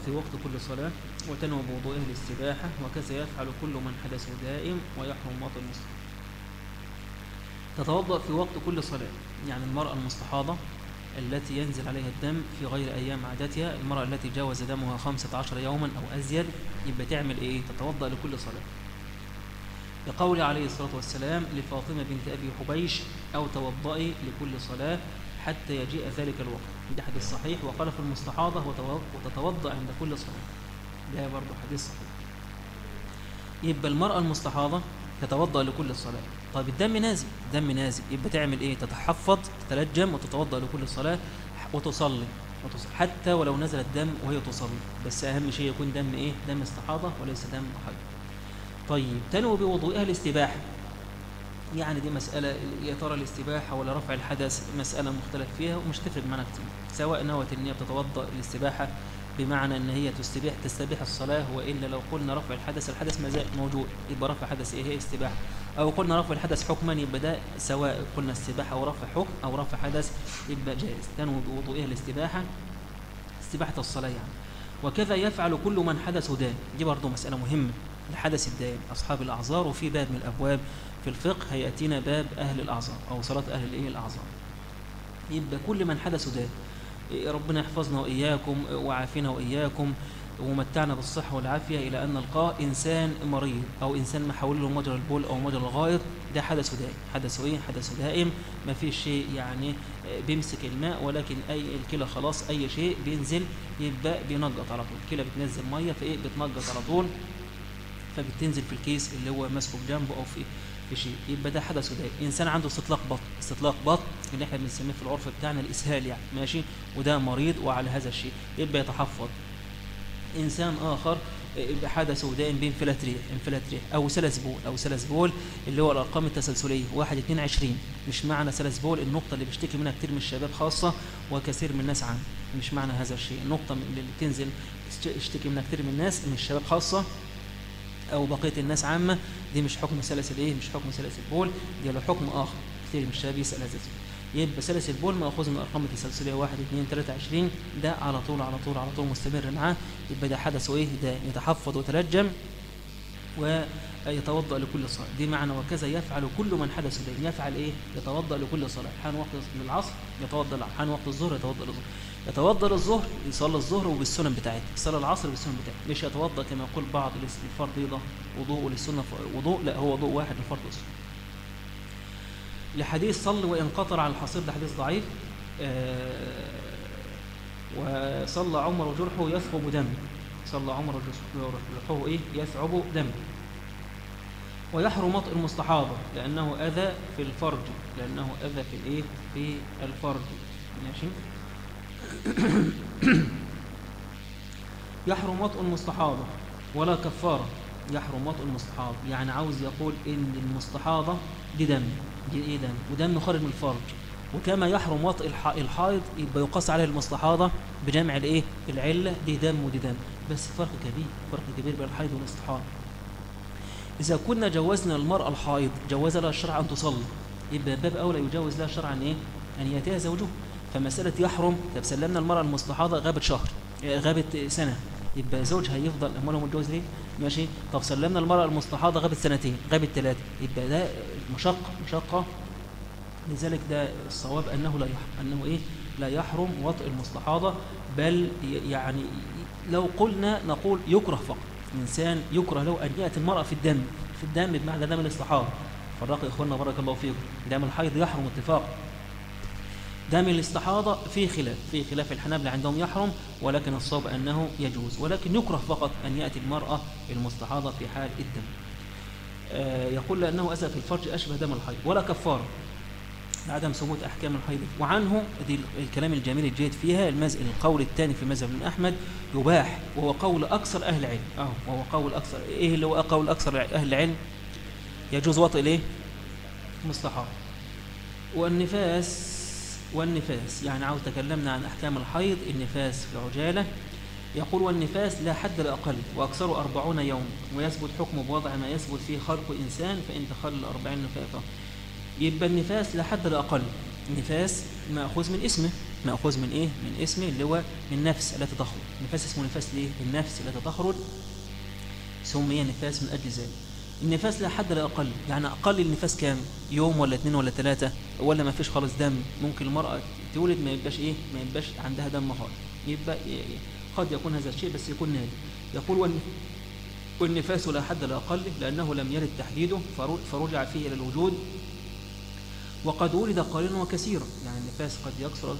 في وقت كل صلاة وتنوى بوضوئه الاستباحة وكذا يفعل كل من حدث دائم ويحرم ماط المسلم. تتوضأ في وقت كل صلاة يعني المرأة المستحاضة التي ينزل عليها الدم في غير أيام عادتها المرأة التي جاوز دمها خمسة عشر يوما أو أزيد يبقى تعمل إيه؟ تتوضأ لكل صلاة. لقول عليه الصلاة والسلام لفاطمة بنت أبي حبيش أو توضئي لكل صلاة حتى يجيء ذلك الوقت. ده حديث صحيح وقال في المستحاضة وتتوضأ عند كل صلاة. ده برضه حديث صحيح. يبقى المرأة المستحاضة تتوضأ لكل صلاة طيب الدم نازل. دم نازل. يبقى تعمل إيه؟ تتحفظ تتلجم وتتوضأ لكل صلاة وتصلي. وتصلي حتى ولو نزل الدم وهي تصلي. بس أهم شيء يكون دم إيه؟ دم استحاضة وليس دم حيض طيب تنوي بوضوئها الاستباحة يعني دي مسألة يا ترى الاستباحة ولا رفع الحدث مسألة مختلف فيها ومش تفرق معنا كتير سواء نوت ان هي بتتوضأ الاستباحة بمعنى إن هي تستبيح تستبيح الصلاة وإلا لو قلنا رفع الحدث الحدث ما زال موجود يبقى رفع حدث إيه؟ هي استباحة. أو قلنا رفع الحدث حكما يبقى ده سواء قلنا السباحة أو رفع حكم أو رفع حدث يبقى جائز. كان وضوئها الاستباحة استباحة الصلاة يعني. وكذا يفعل كل من حدث دائم دي برضه مسألة مهمة. الحدث الدائم أصحاب الأعذار وفي باب من الأبواب في الفقه هيأتينا باب أهل الأعذار أو صلاة أهل الإيه الأعذار. يبقى كل من حدث دائم ربنا يحفظنا وإياكم وعافنا وإياكم ومتعنا بالصحة والعافية إلى أن نلقاه إنسان مريض أو إنسان محول له مجرى البول أو مجرى الغائط. ده حدث دائم. حدث إيه؟ حدث دائم. ما فيش شيء يعني بيمسك الماء ولكن أي الكلى خلاص أي شيء بينزل يبقى بينقط على طول. الكلى بتنزل مية فإيه؟ بتنقط على طول. فبتنزل في الكيس اللي هو ماسكه بجنبه أو في شيء يبقى ده حدث دائم إنسان عنده استطلاق بطن. استطلاق بطن اللي إحنا بنسميه في العرف بتاعنا الإسهال يعني. ماشي؟ وده مريض وعلى هذا الشيء. يبقى يتحفظ. إنسان آخر حدث دائم بانفلات ريح انفلات ريح أو سلس بول. أو سلس بول اللي هو الأرقام التسلسلية. 1 2 20 مش معنى سلس بول النقطة اللي بيشتكي منها كتير من الشباب خاصة وكثير من الناس عام مش معنى هذا الشيء. النقطة اللي تنزل يشتكي منها كتير من الناس من الشباب خاصة أو بقية الناس عامة دي مش حكم سلس الإيه مش حكم سلس البول دي له حكم آخر. كتير من الشباب يسأل هذا يبقى سلس البول مأخوذ من الأرقام التسلسلية 1 2 3 20 ده على طول على طول على طول مستمر معاه. يبقى ده حدث إيه ده يتحفظ ويترجم ويتوضأ لكل صلاة. دي معنى وكذا يفعل كل من حدث دين يفعل إيه؟ يتوضأ لكل صلاة. حان وقت العصر يتوضأ حان وقت الظهر يتوضأ للظهر. يتوضأ للظهر يصلي الظهر وبالسنن بتاعته يصلي العصر بالسنن بتاعته مش يتوضأ؟ كما يقول بعض الفرض وضوء للسنة وضوء لا هو وضوء واحد للفرض والسنة لحديث صل وإن قطر على الحصير ده حديث ضعيف. آه وصلى عمر جرحه يثعب دم. صلى عمر جرحه إيه؟ يثعب دم. ويحرم وطئ المستحاضة لأنه أذى في الفرج لأنه أذى في الإيه؟ في الفرج. ماشي؟ يحرم وطئ المستحاضة ولا كفارة. يحرم وطئ المستحاضة. يعني عاوز يقول إن المستحاضة دي دم دي إيه دم؟ ودم خارج من الفرج. وكما يحرم وطئ الحائض يبقى يقاس عليه المستحاضة بجمع الإيه؟ العلة. دي دم ودي دم. بس فرق كبير فرق كبير بين الحيض والاستحاضة إذا كنا جوزنا المرأة الحائض جوز لها الشرع أن تصلي. يبقى باب أولى يجوز لها الشرع أن إيه؟ أن يأتيها زوجها. فمسألة يحرم طب سلمنا المرأة المستحاضة غابت شهر غابت سنة. يبقى زوجها يفضل امال هو متجوز ليه؟ ماشي. طب سلمنا المرأة المستحاضة غابت سنتين غابت ثلاثة. يبقى ده مشقة مشقة. لذلك ده الصواب أنه لا يحرم أنه إيه؟ لا يحرم وطئ المستحاضة بل يعني لو قلنا نقول يكره فقط. الإنسان يكره له أن يأتي المرأة في الدم في الدم بمعنى دم الاستحاضة. فرق إخواننا بارك الله فيكم. دم الحيض يحرم اتفاقا دم الاستحاضة في خلاف في خلاف الحنابلة عندهم يحرم ولكن الصواب أنه يجوز ولكن يكره فقط أن يأتي المرأة المستحاضة في حال الدم. آه يقول لأنه أذى في الفرج أشبه دم الحيض ولا كفارة عدم ثبوت أحكام الحيض. وعنه دي الكلام الجميل الجيد فيها المزء القول الثاني في مذهب ابن أحمد يباح وهو قول أكثر أهل العلم. أه وهو قول أكثر إيه اللي هو قول أكثر أهل العلم؟ يجوز وطئ ليه؟ مستحاضة. والنفاس والنفاس. يعني عاوز تكلمنا عن أحكام الحيض النفاس في عجالة. يقول والنفاس لا حد لأقل وأكثر أربعون يوم ويثبت حكمه بوضع ما يثبت فيه خلق إنسان فإن تخل أربعين نفافة يبقى النفاس لا حد لأقل نفاس مأخوذ من اسمه. مأخوذ من إيه؟ من اسمه اللي هو من نفس التي تخرج نفاس اسمه نفاس ليه؟ النفس التي تخرج سمي نفاس من أجل ذلك. النفاس لا حد لا أقل يعني أقل النفاس كام؟ يوم ولا اثنين ولا ثلاثة ولا ما فيش خالص دم؟ ممكن المرأة تولد ما يبقاش إيه؟ ما يبقاش عندها دم خالص. يبقى قد يكون هذا الشيء بس يكون نادر. يقول والنفاس لا حد لا أقل لأنه لم يرد تحديده فرجع فيه إلى الوجود. وقد ولد قليلا وكثيرا. يعني النفاس قد يكثر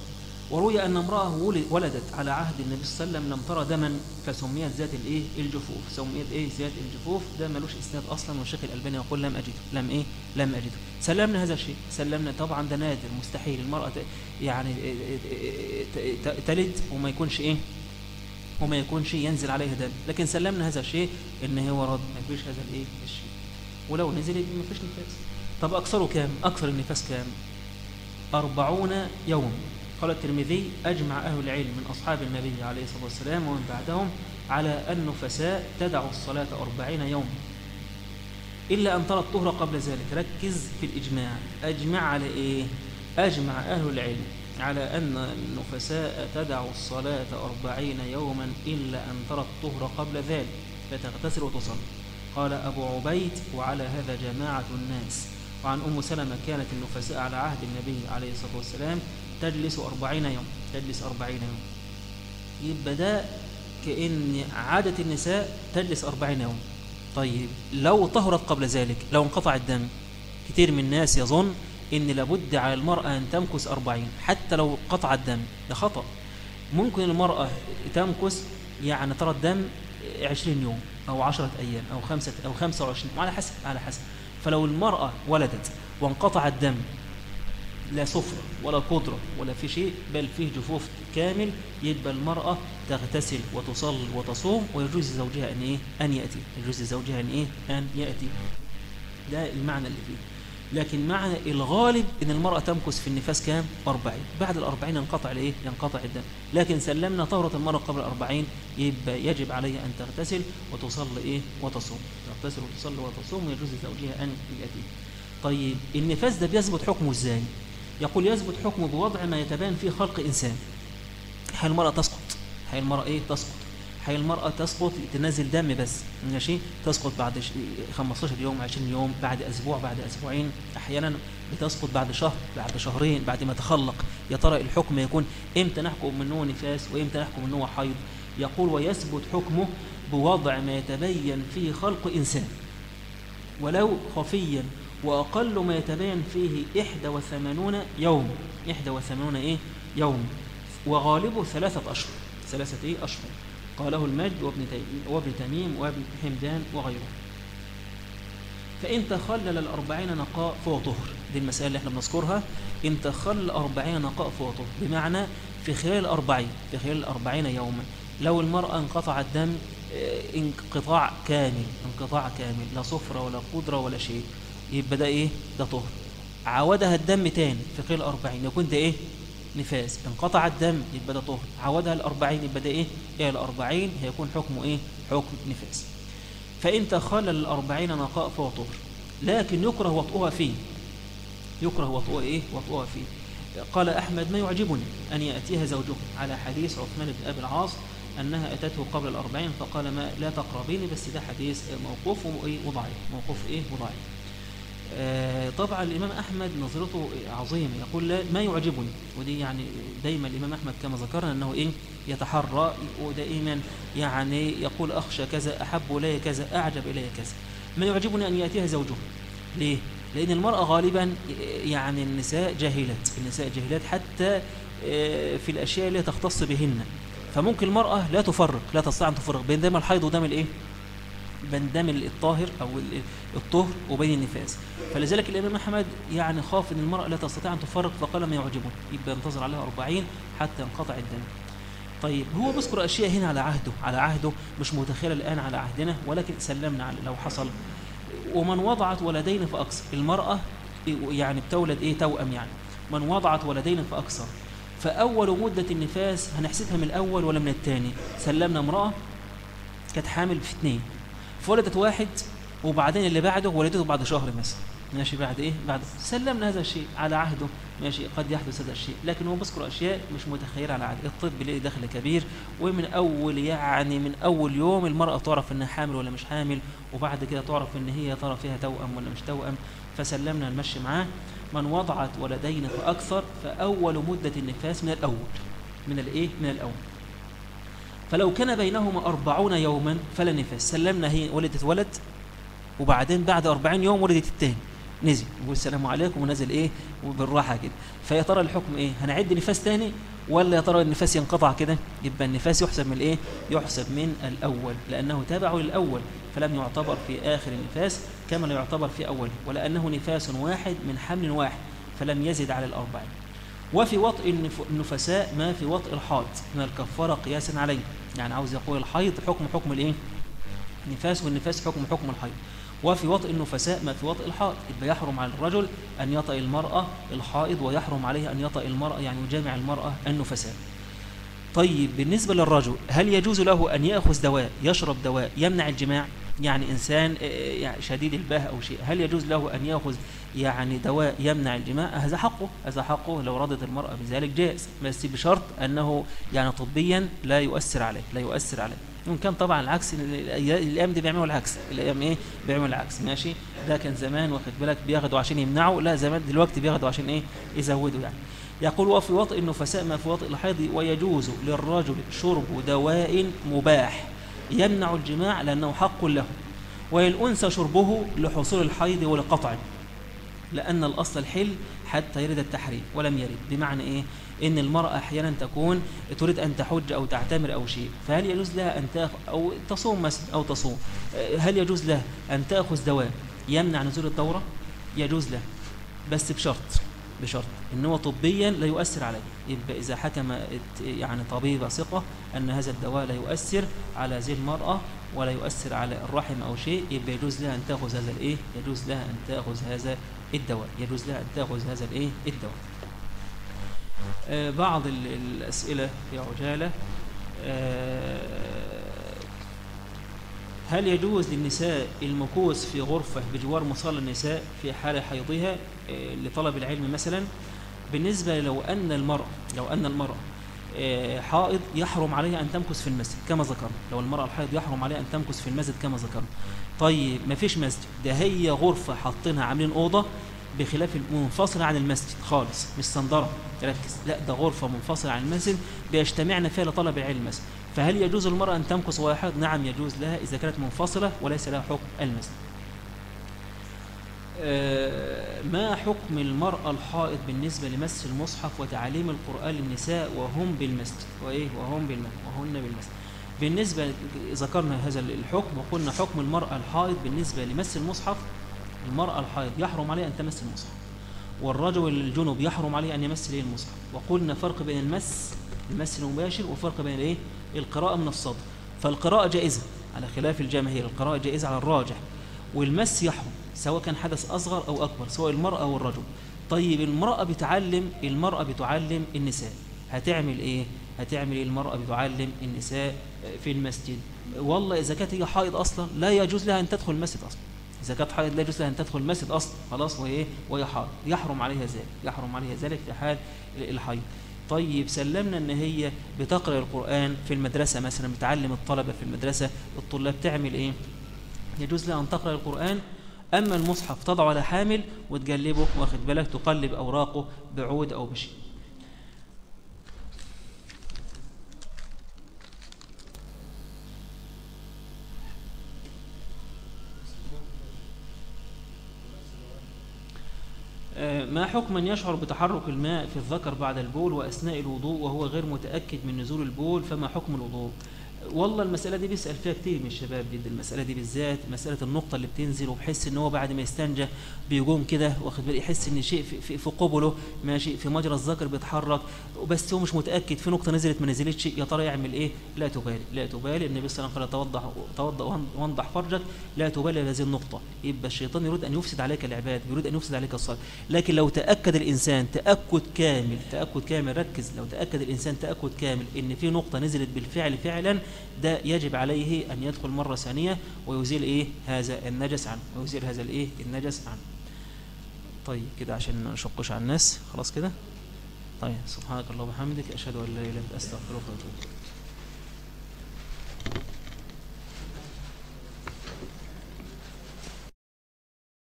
وروي أن امرأة ولدت على عهد النبي صلى الله عليه وسلم لم ترى دما فسميت ذات الايه الجفوف. سميت إيه؟ ذات الجفوف. ده ملوش إسناد أصلا والشيخ الألباني يقول لم أجده. لم إيه؟ لم أجده. سلمنا هذا الشيء. سلمنا. طبعا ده نادر مستحيل. المرأة يعني تلد وما يكونش إيه؟ وما يكونش ينزل عليها دم. لكن سلمنا هذا الشيء إن هو رد ما فيش هذا الإيه؟ الشيء. ولو نزل ما فيش نفاس. طب أكثره كام؟ أكثر النفاس كام؟ أربعون يوم قال الترمذي أجمع أهل العلم من أصحاب النبي عليه الصلاة والسلام ومن بعدهم على أن نفساء تدع الصلاة أربعين يوم إلا أن ترى الطهر قبل ذلك. ركز في الإجماع. أجمع على إيه؟ أجمع أهل العلم على أن النفساء تدع الصلاة أربعين يوما إلا أن ترى الطهر قبل ذلك. فتغتسل وتصلي. قال أبو عبيد وعلى هذا جماعة الناس. وعن أم سلمة كانت النفساء على عهد النبي عليه الصلاة والسلام تجلس أربعين يوم تجلس أربعين يوم. يبقى ده كأن عادة النساء تجلس أربعين يوم. طيب لو طهرت قبل ذلك لو انقطع الدم كثير من الناس يظن إن لابد على المرأة أن تمكث أربعين حتى لو قطع الدم ده خطأ. ممكن المرأة تمكث يعني ترى الدم عشرين يوم أو عشرة أيام أو خمسة أو خمسة وعشرين على حسب على حسب. فلو المرأة ولدت وانقطع الدم لا صفر ولا قدرة ولا في شيء بل فيه جفوف كامل يبقى المرأة تغتسل وتصلي وتصوم ويجوز لزوجها أن إيه؟ أن يأتي. يجوز لزوجها أن إيه؟ أن يأتي. ده المعنى اللي فيه. لكن معنى الغالب إن المرأة تمكث في النفاس كام؟ 40 بعد الأربعين ينقطع الايه ينقطع الدم. لكن سلمنا طهرة المرأة قبل الأربعين يبقى يجب عليها أن تغتسل وتصلي إيه؟ وتصوم. تغتسل وتصلي وتصوم ويجوز لزوجها أن يأتي. طيب النفاس ده بيثبت حكمه إزاي؟ يقول يثبت حكمه بوضع ما يتبان فيه خلق إنسان. هل المرأة تسقط. هل المرأة إيه؟ تسقط. هي المرأة تسقط تنزل دم بس. ماشي؟ تسقط بعد 15 يوم 20 يوم بعد أسبوع بعد أسبوعين. أحيانا بتسقط بعد شهر بعد شهرين بعد ما تخلق. يا ترى الحكم يكون إمتى نحكم من هو نفاس وإمتى نحكم من هو حيض؟ يقول ويثبت حكمه بوضع ما يتبين فيه خلق إنسان. ولو خفيا وأقل ما يتبين فيه 81 يوم. 81 إيه؟ يوم. وغالبه ثلاثة أشهر. ثلاثة إيه؟ أشهر. قاله المجد وابن, وابن تميم وابن حمدان وغيره. فإن تخلل الأربعين نقاء فهو طهر. دي المسألة اللي إحنا بنذكرها. إن تخلل الأربعين نقاء فهو طهر. بمعنى في خلال الأربعين في خلال الأربعين يوما. لو المرأة انقطع الدم آه انقطاع كامل انقطاع كامل. لا صفرة ولا قدرة ولا شيء. يبقى ده إيه؟ ده طهر. عودها الدم تاني في خلال الأربعين يكون ده إيه؟ نفاس. انقطع الدم يبقى ده طهر. عودها الأربعين يبقى ده إيه؟ إيه الأربعين؟ هيكون حكمه إيه؟ حكم نفاس. فإن تخلل الأربعين نقاء فهو طهر. لكن يكره وطئها فيه يكره وطئها إيه؟ وطئها فيه قال أحمد ما يعجبني أن يأتيها زوجه على حديث عثمان بن أبي العاص أنها أتته قبل الأربعين فقال ما لا تقربيني بس ده حديث موقوف وضعيف. موقوف إيه؟ وضعيف. طبعا الإمام أحمد نظرته عظيمة. يقول لا ما يعجبني. ودي يعني دايما الإمام أحمد كما ذكرنا أنه إيه يتحرى ودائما يعني يقول أخشى كذا أحب إلي كذا أعجب إلي كذا. ما يعجبني أن يأتيها زوجه. ليه؟ لأن المرأة غالبا يعني النساء جاهلات. النساء جاهلات حتى في الأشياء اللي تختص بهن. فممكن المرأة لا تفرق لا تستطيع أن تفرق بين دم الحيض ودم الإيه؟ بين دم الطاهر أو الطهر وبين النفاس. فلذلك الإمام أحمد يعني خاف أن المرأة لا تستطيع أن تفرق فقال ما يعجبه. يبقى ينتظر عليها 40 حتى ينقطع الدم. طيب هو بيذكر أشياء هنا على عهده على عهده مش متخيلة الآن على عهدنا ولكن سلمنا لو حصل. ومن وضعت ولدين فأكثر المرأة يعني بتولد إيه؟ توأم يعني. من وضعت ولدين فأكثر. فأول مدة النفاس هنحسبها من الأول ولا من الثاني؟ سلمنا امرأة كانت حامل في اثنين. فولدت واحد وبعدين اللي بعده ولدته بعد شهر مثلا. ماشي بعد إيه؟ بعد سلمنا هذا الشيء على عهده. ماشي قد يحدث هذا الشيء لكن هو بيذكر أشياء مش متخيلة على عهد الطب ليه دخل كبير. ومن أول يعني من أول يوم المرأة تعرف إنها حامل ولا مش حامل وبعد كده تعرف إن هي ترى فيها توأم ولا مش توأم. فسلمنا المشي معاه. من وضعت ولدين فأكثر فأول مدة النفاس من الأول. من الإيه؟ من الأول. فلو كان بينهما أربعون يوما فلا نفاس. سلمنا هي ولدت ولد وبعدين بعد أربعين يوم ولدت التاني نزل. يقول السلام عليكم ونزل إيه؟ وبالراحة كده. فيا ترى الحكم إيه؟ هنعد نفاس تاني ولا يا ترى النفاس ينقطع كده؟ يبقى النفاس يحسب من الايه يحسب من الأول. لأنه تابع للأول فلم يعتبر في آخر النفاس كما لا يعتبر في أوله. ولأنه نفاس واحد من حمل واحد فلم يزد على الاربعين وفي وطء النفساء ما في وطء الحائض من الكفاره قياسا عليه. يعني عاوز يقول الحيض حكم حكم الإيه؟ نفاس والنفاس حكم حكم الحيض وفي وطئ النفساء ما في وطئ الحائض. يبقى يحرم على الرجل أن يطئ المرأة الحائض ويحرم عليه أن يطئ المرأة يعني يجامع المرأة النفساء. طيب بالنسبة للرجل هل يجوز له أن يأخذ دواء يشرب دواء يمنع الجماع؟ يعني إنسان يعني شديد الباه أو شيء. هل يجوز له أن يأخذ يعني دواء يمنع الجماع؟ هذا حقه. هذا حقه. لو رضت المرأة بذلك جائز. بس بشرط أنه يعني طبيا لا يؤثر عليه لا يؤثر عليه. وإن كان طبعا العكس الأيام دي بيعملوا العكس. الأيام إيه؟ بيعملوا العكس ماشي؟ ده كان زمان واخد بالك؟ بياخدوا عشان يمنعوا. لا زمان دلوقتي بياخدوا عشان إيه؟ يزودوا يعني. يقول وفي وطئ النفساء ما في وطئ الحيض ويجوز للرجل شرب دواء مباح يمنع الجماع لأنه حق له. وللأنثى شربه لحصول الحيض ولقطعه لأن الأصل الحل حتى يرد التحريم ولم يرد. بمعنى إيه؟ إن المرأة أحيانا تكون تريد أن تحج أو تعتمر أو شيء فهل يجوز لها أن تأخذ أو تصوم مثلا أو تصوم؟ هل يجوز لها أن تأخذ دواء يمنع نزول الدورة يجوز لها بس بشرط بشرط إن هو طبيا لا يؤثر عليه. يبقى إذا حكم يعني طبيب ثقة أن هذا الدواء لا يؤثر على هذه المرأة ولا يؤثر على الرحم أو شيء يبقى يجوز لها أن تأخذ هذا الإيه؟ يجوز لها أن تأخذ هذا الدواء يجوز لها أن تأخذ هذا الإيه؟ الدواء. آه بعض الأسئلة في عجالة. آه هل يجوز للنساء المكوس في غرفة بجوار مصلى النساء في حال حيضها لطلب العلم مثلا؟ بالنسبة لو أن المرأة لو أن المرأة حائض يحرم عليها أن تمكث في المسجد كما ذكرنا. لو المرأة الحائض يحرم عليها أن تمكث في المسجد كما ذكرنا. طيب ما فيش مسجد ده هي غرفة حاطينها عاملين أوضة بخلاف منفصلة عن المسجد. خالص مش صندرة. ركز. لا ده غرفة منفصلة عن المسجد بيجتمعنا فيها لطلب العلم مثلا فهل يجوز المرأة أن تمكث حائض نعم يجوز لها إذا كانت منفصلة وليس لها حكم المسجد. ما حكم المرأة الحائض بالنسبة لمس المصحف وتعليم القرآن للنساء وهم بالمسجد؟ وإيه؟ وهم بالمسجد. وهن بالمسجد. بالنسبة ذكرنا هذا الحكم وقلنا حكم المرأة الحائض بالنسبة لمس المصحف المرأة الحائض يحرم عليها أن تمس المصحف والرجل الجنوب يحرم عليه أن يمس ليه المصحف وقلنا فرق بين المس المس المباشر وفرق بين الإيه؟ القراءة من الصدر. فالقراءة جائزة على خلاف الجماهير القراءة جائزة على الراجح. والمس يحرم سواء كان حدث أصغر أو أكبر سواء المرأة أو الرجل. طيب المرأة بتعلم المرأة بتعلم النساء. هتعمل إيه؟ هتعمل إيه المرأة بتعلم النساء في المسجد. والله إذا كانت هي حائض أصلا لا يجوز لها أن تدخل المسجد أصلا. إذا كانت حائض لا يجوز لها أن تدخل المسجد أصلا خلاص وهي وهي حائض. يحرم عليها ذلك يحرم عليها ذلك في حال الحيض. طيب سلمنا إن هي بتقرأ القرآن في المدرسة مثلا بتعلم الطلبة في المدرسة الطلاب تعمل إيه؟ يجوز لها أن تقرأ القرآن. أما المصحف تضعه على حامل وتجلبه واخد بالك؟ تقلب أوراقه بعود أو بشيء. ما حكم من يشعر بتحرك الماء في الذكر بعد البول وأثناء الوضوء وهو غير متأكد من نزول البول؟ فما حكم الوضوء؟ والله المسألة دي بيسأل فيها كتير من الشباب جدا. المسألة دي بالذات مسألة النقطة اللي بتنزل وبحس إن هو بعد ما يستنجى بيقوم كده واخد بالي؟ يحس إن شيء في, في, في قبله ماشي؟ في مجرى الذكر بيتحرك. بس هو مش متأكد. في نقطة نزلت ما نزلتش. يا ترى يعمل إيه؟ لا تبالي لا تبالي. النبي صلى الله عليه وسلم قال توضح توضأ وانضح فرجك. لا تبالي بهذه النقطة. يبقى الشيطان يريد أن يفسد عليك العباد يريد أن يفسد عليك الصلاة. لكن لو تأكد الإنسان تأكد كامل تأكد كامل ركز. لو تأكد الإنسان تأكد كامل إن في نقطة نزلت بالفعل فعلا ده يجب عليه أن يدخل مرة ثانية ويزيل إيه هذا النجس عنه ويزيل هذا الإيه النجس عنه طيب كده عشان ما نشقش على الناس. خلاص كده؟ طيب سبحانك اللهم وبحمدك أشهد أن لا إله إلا أنت أستغفرك وأتوب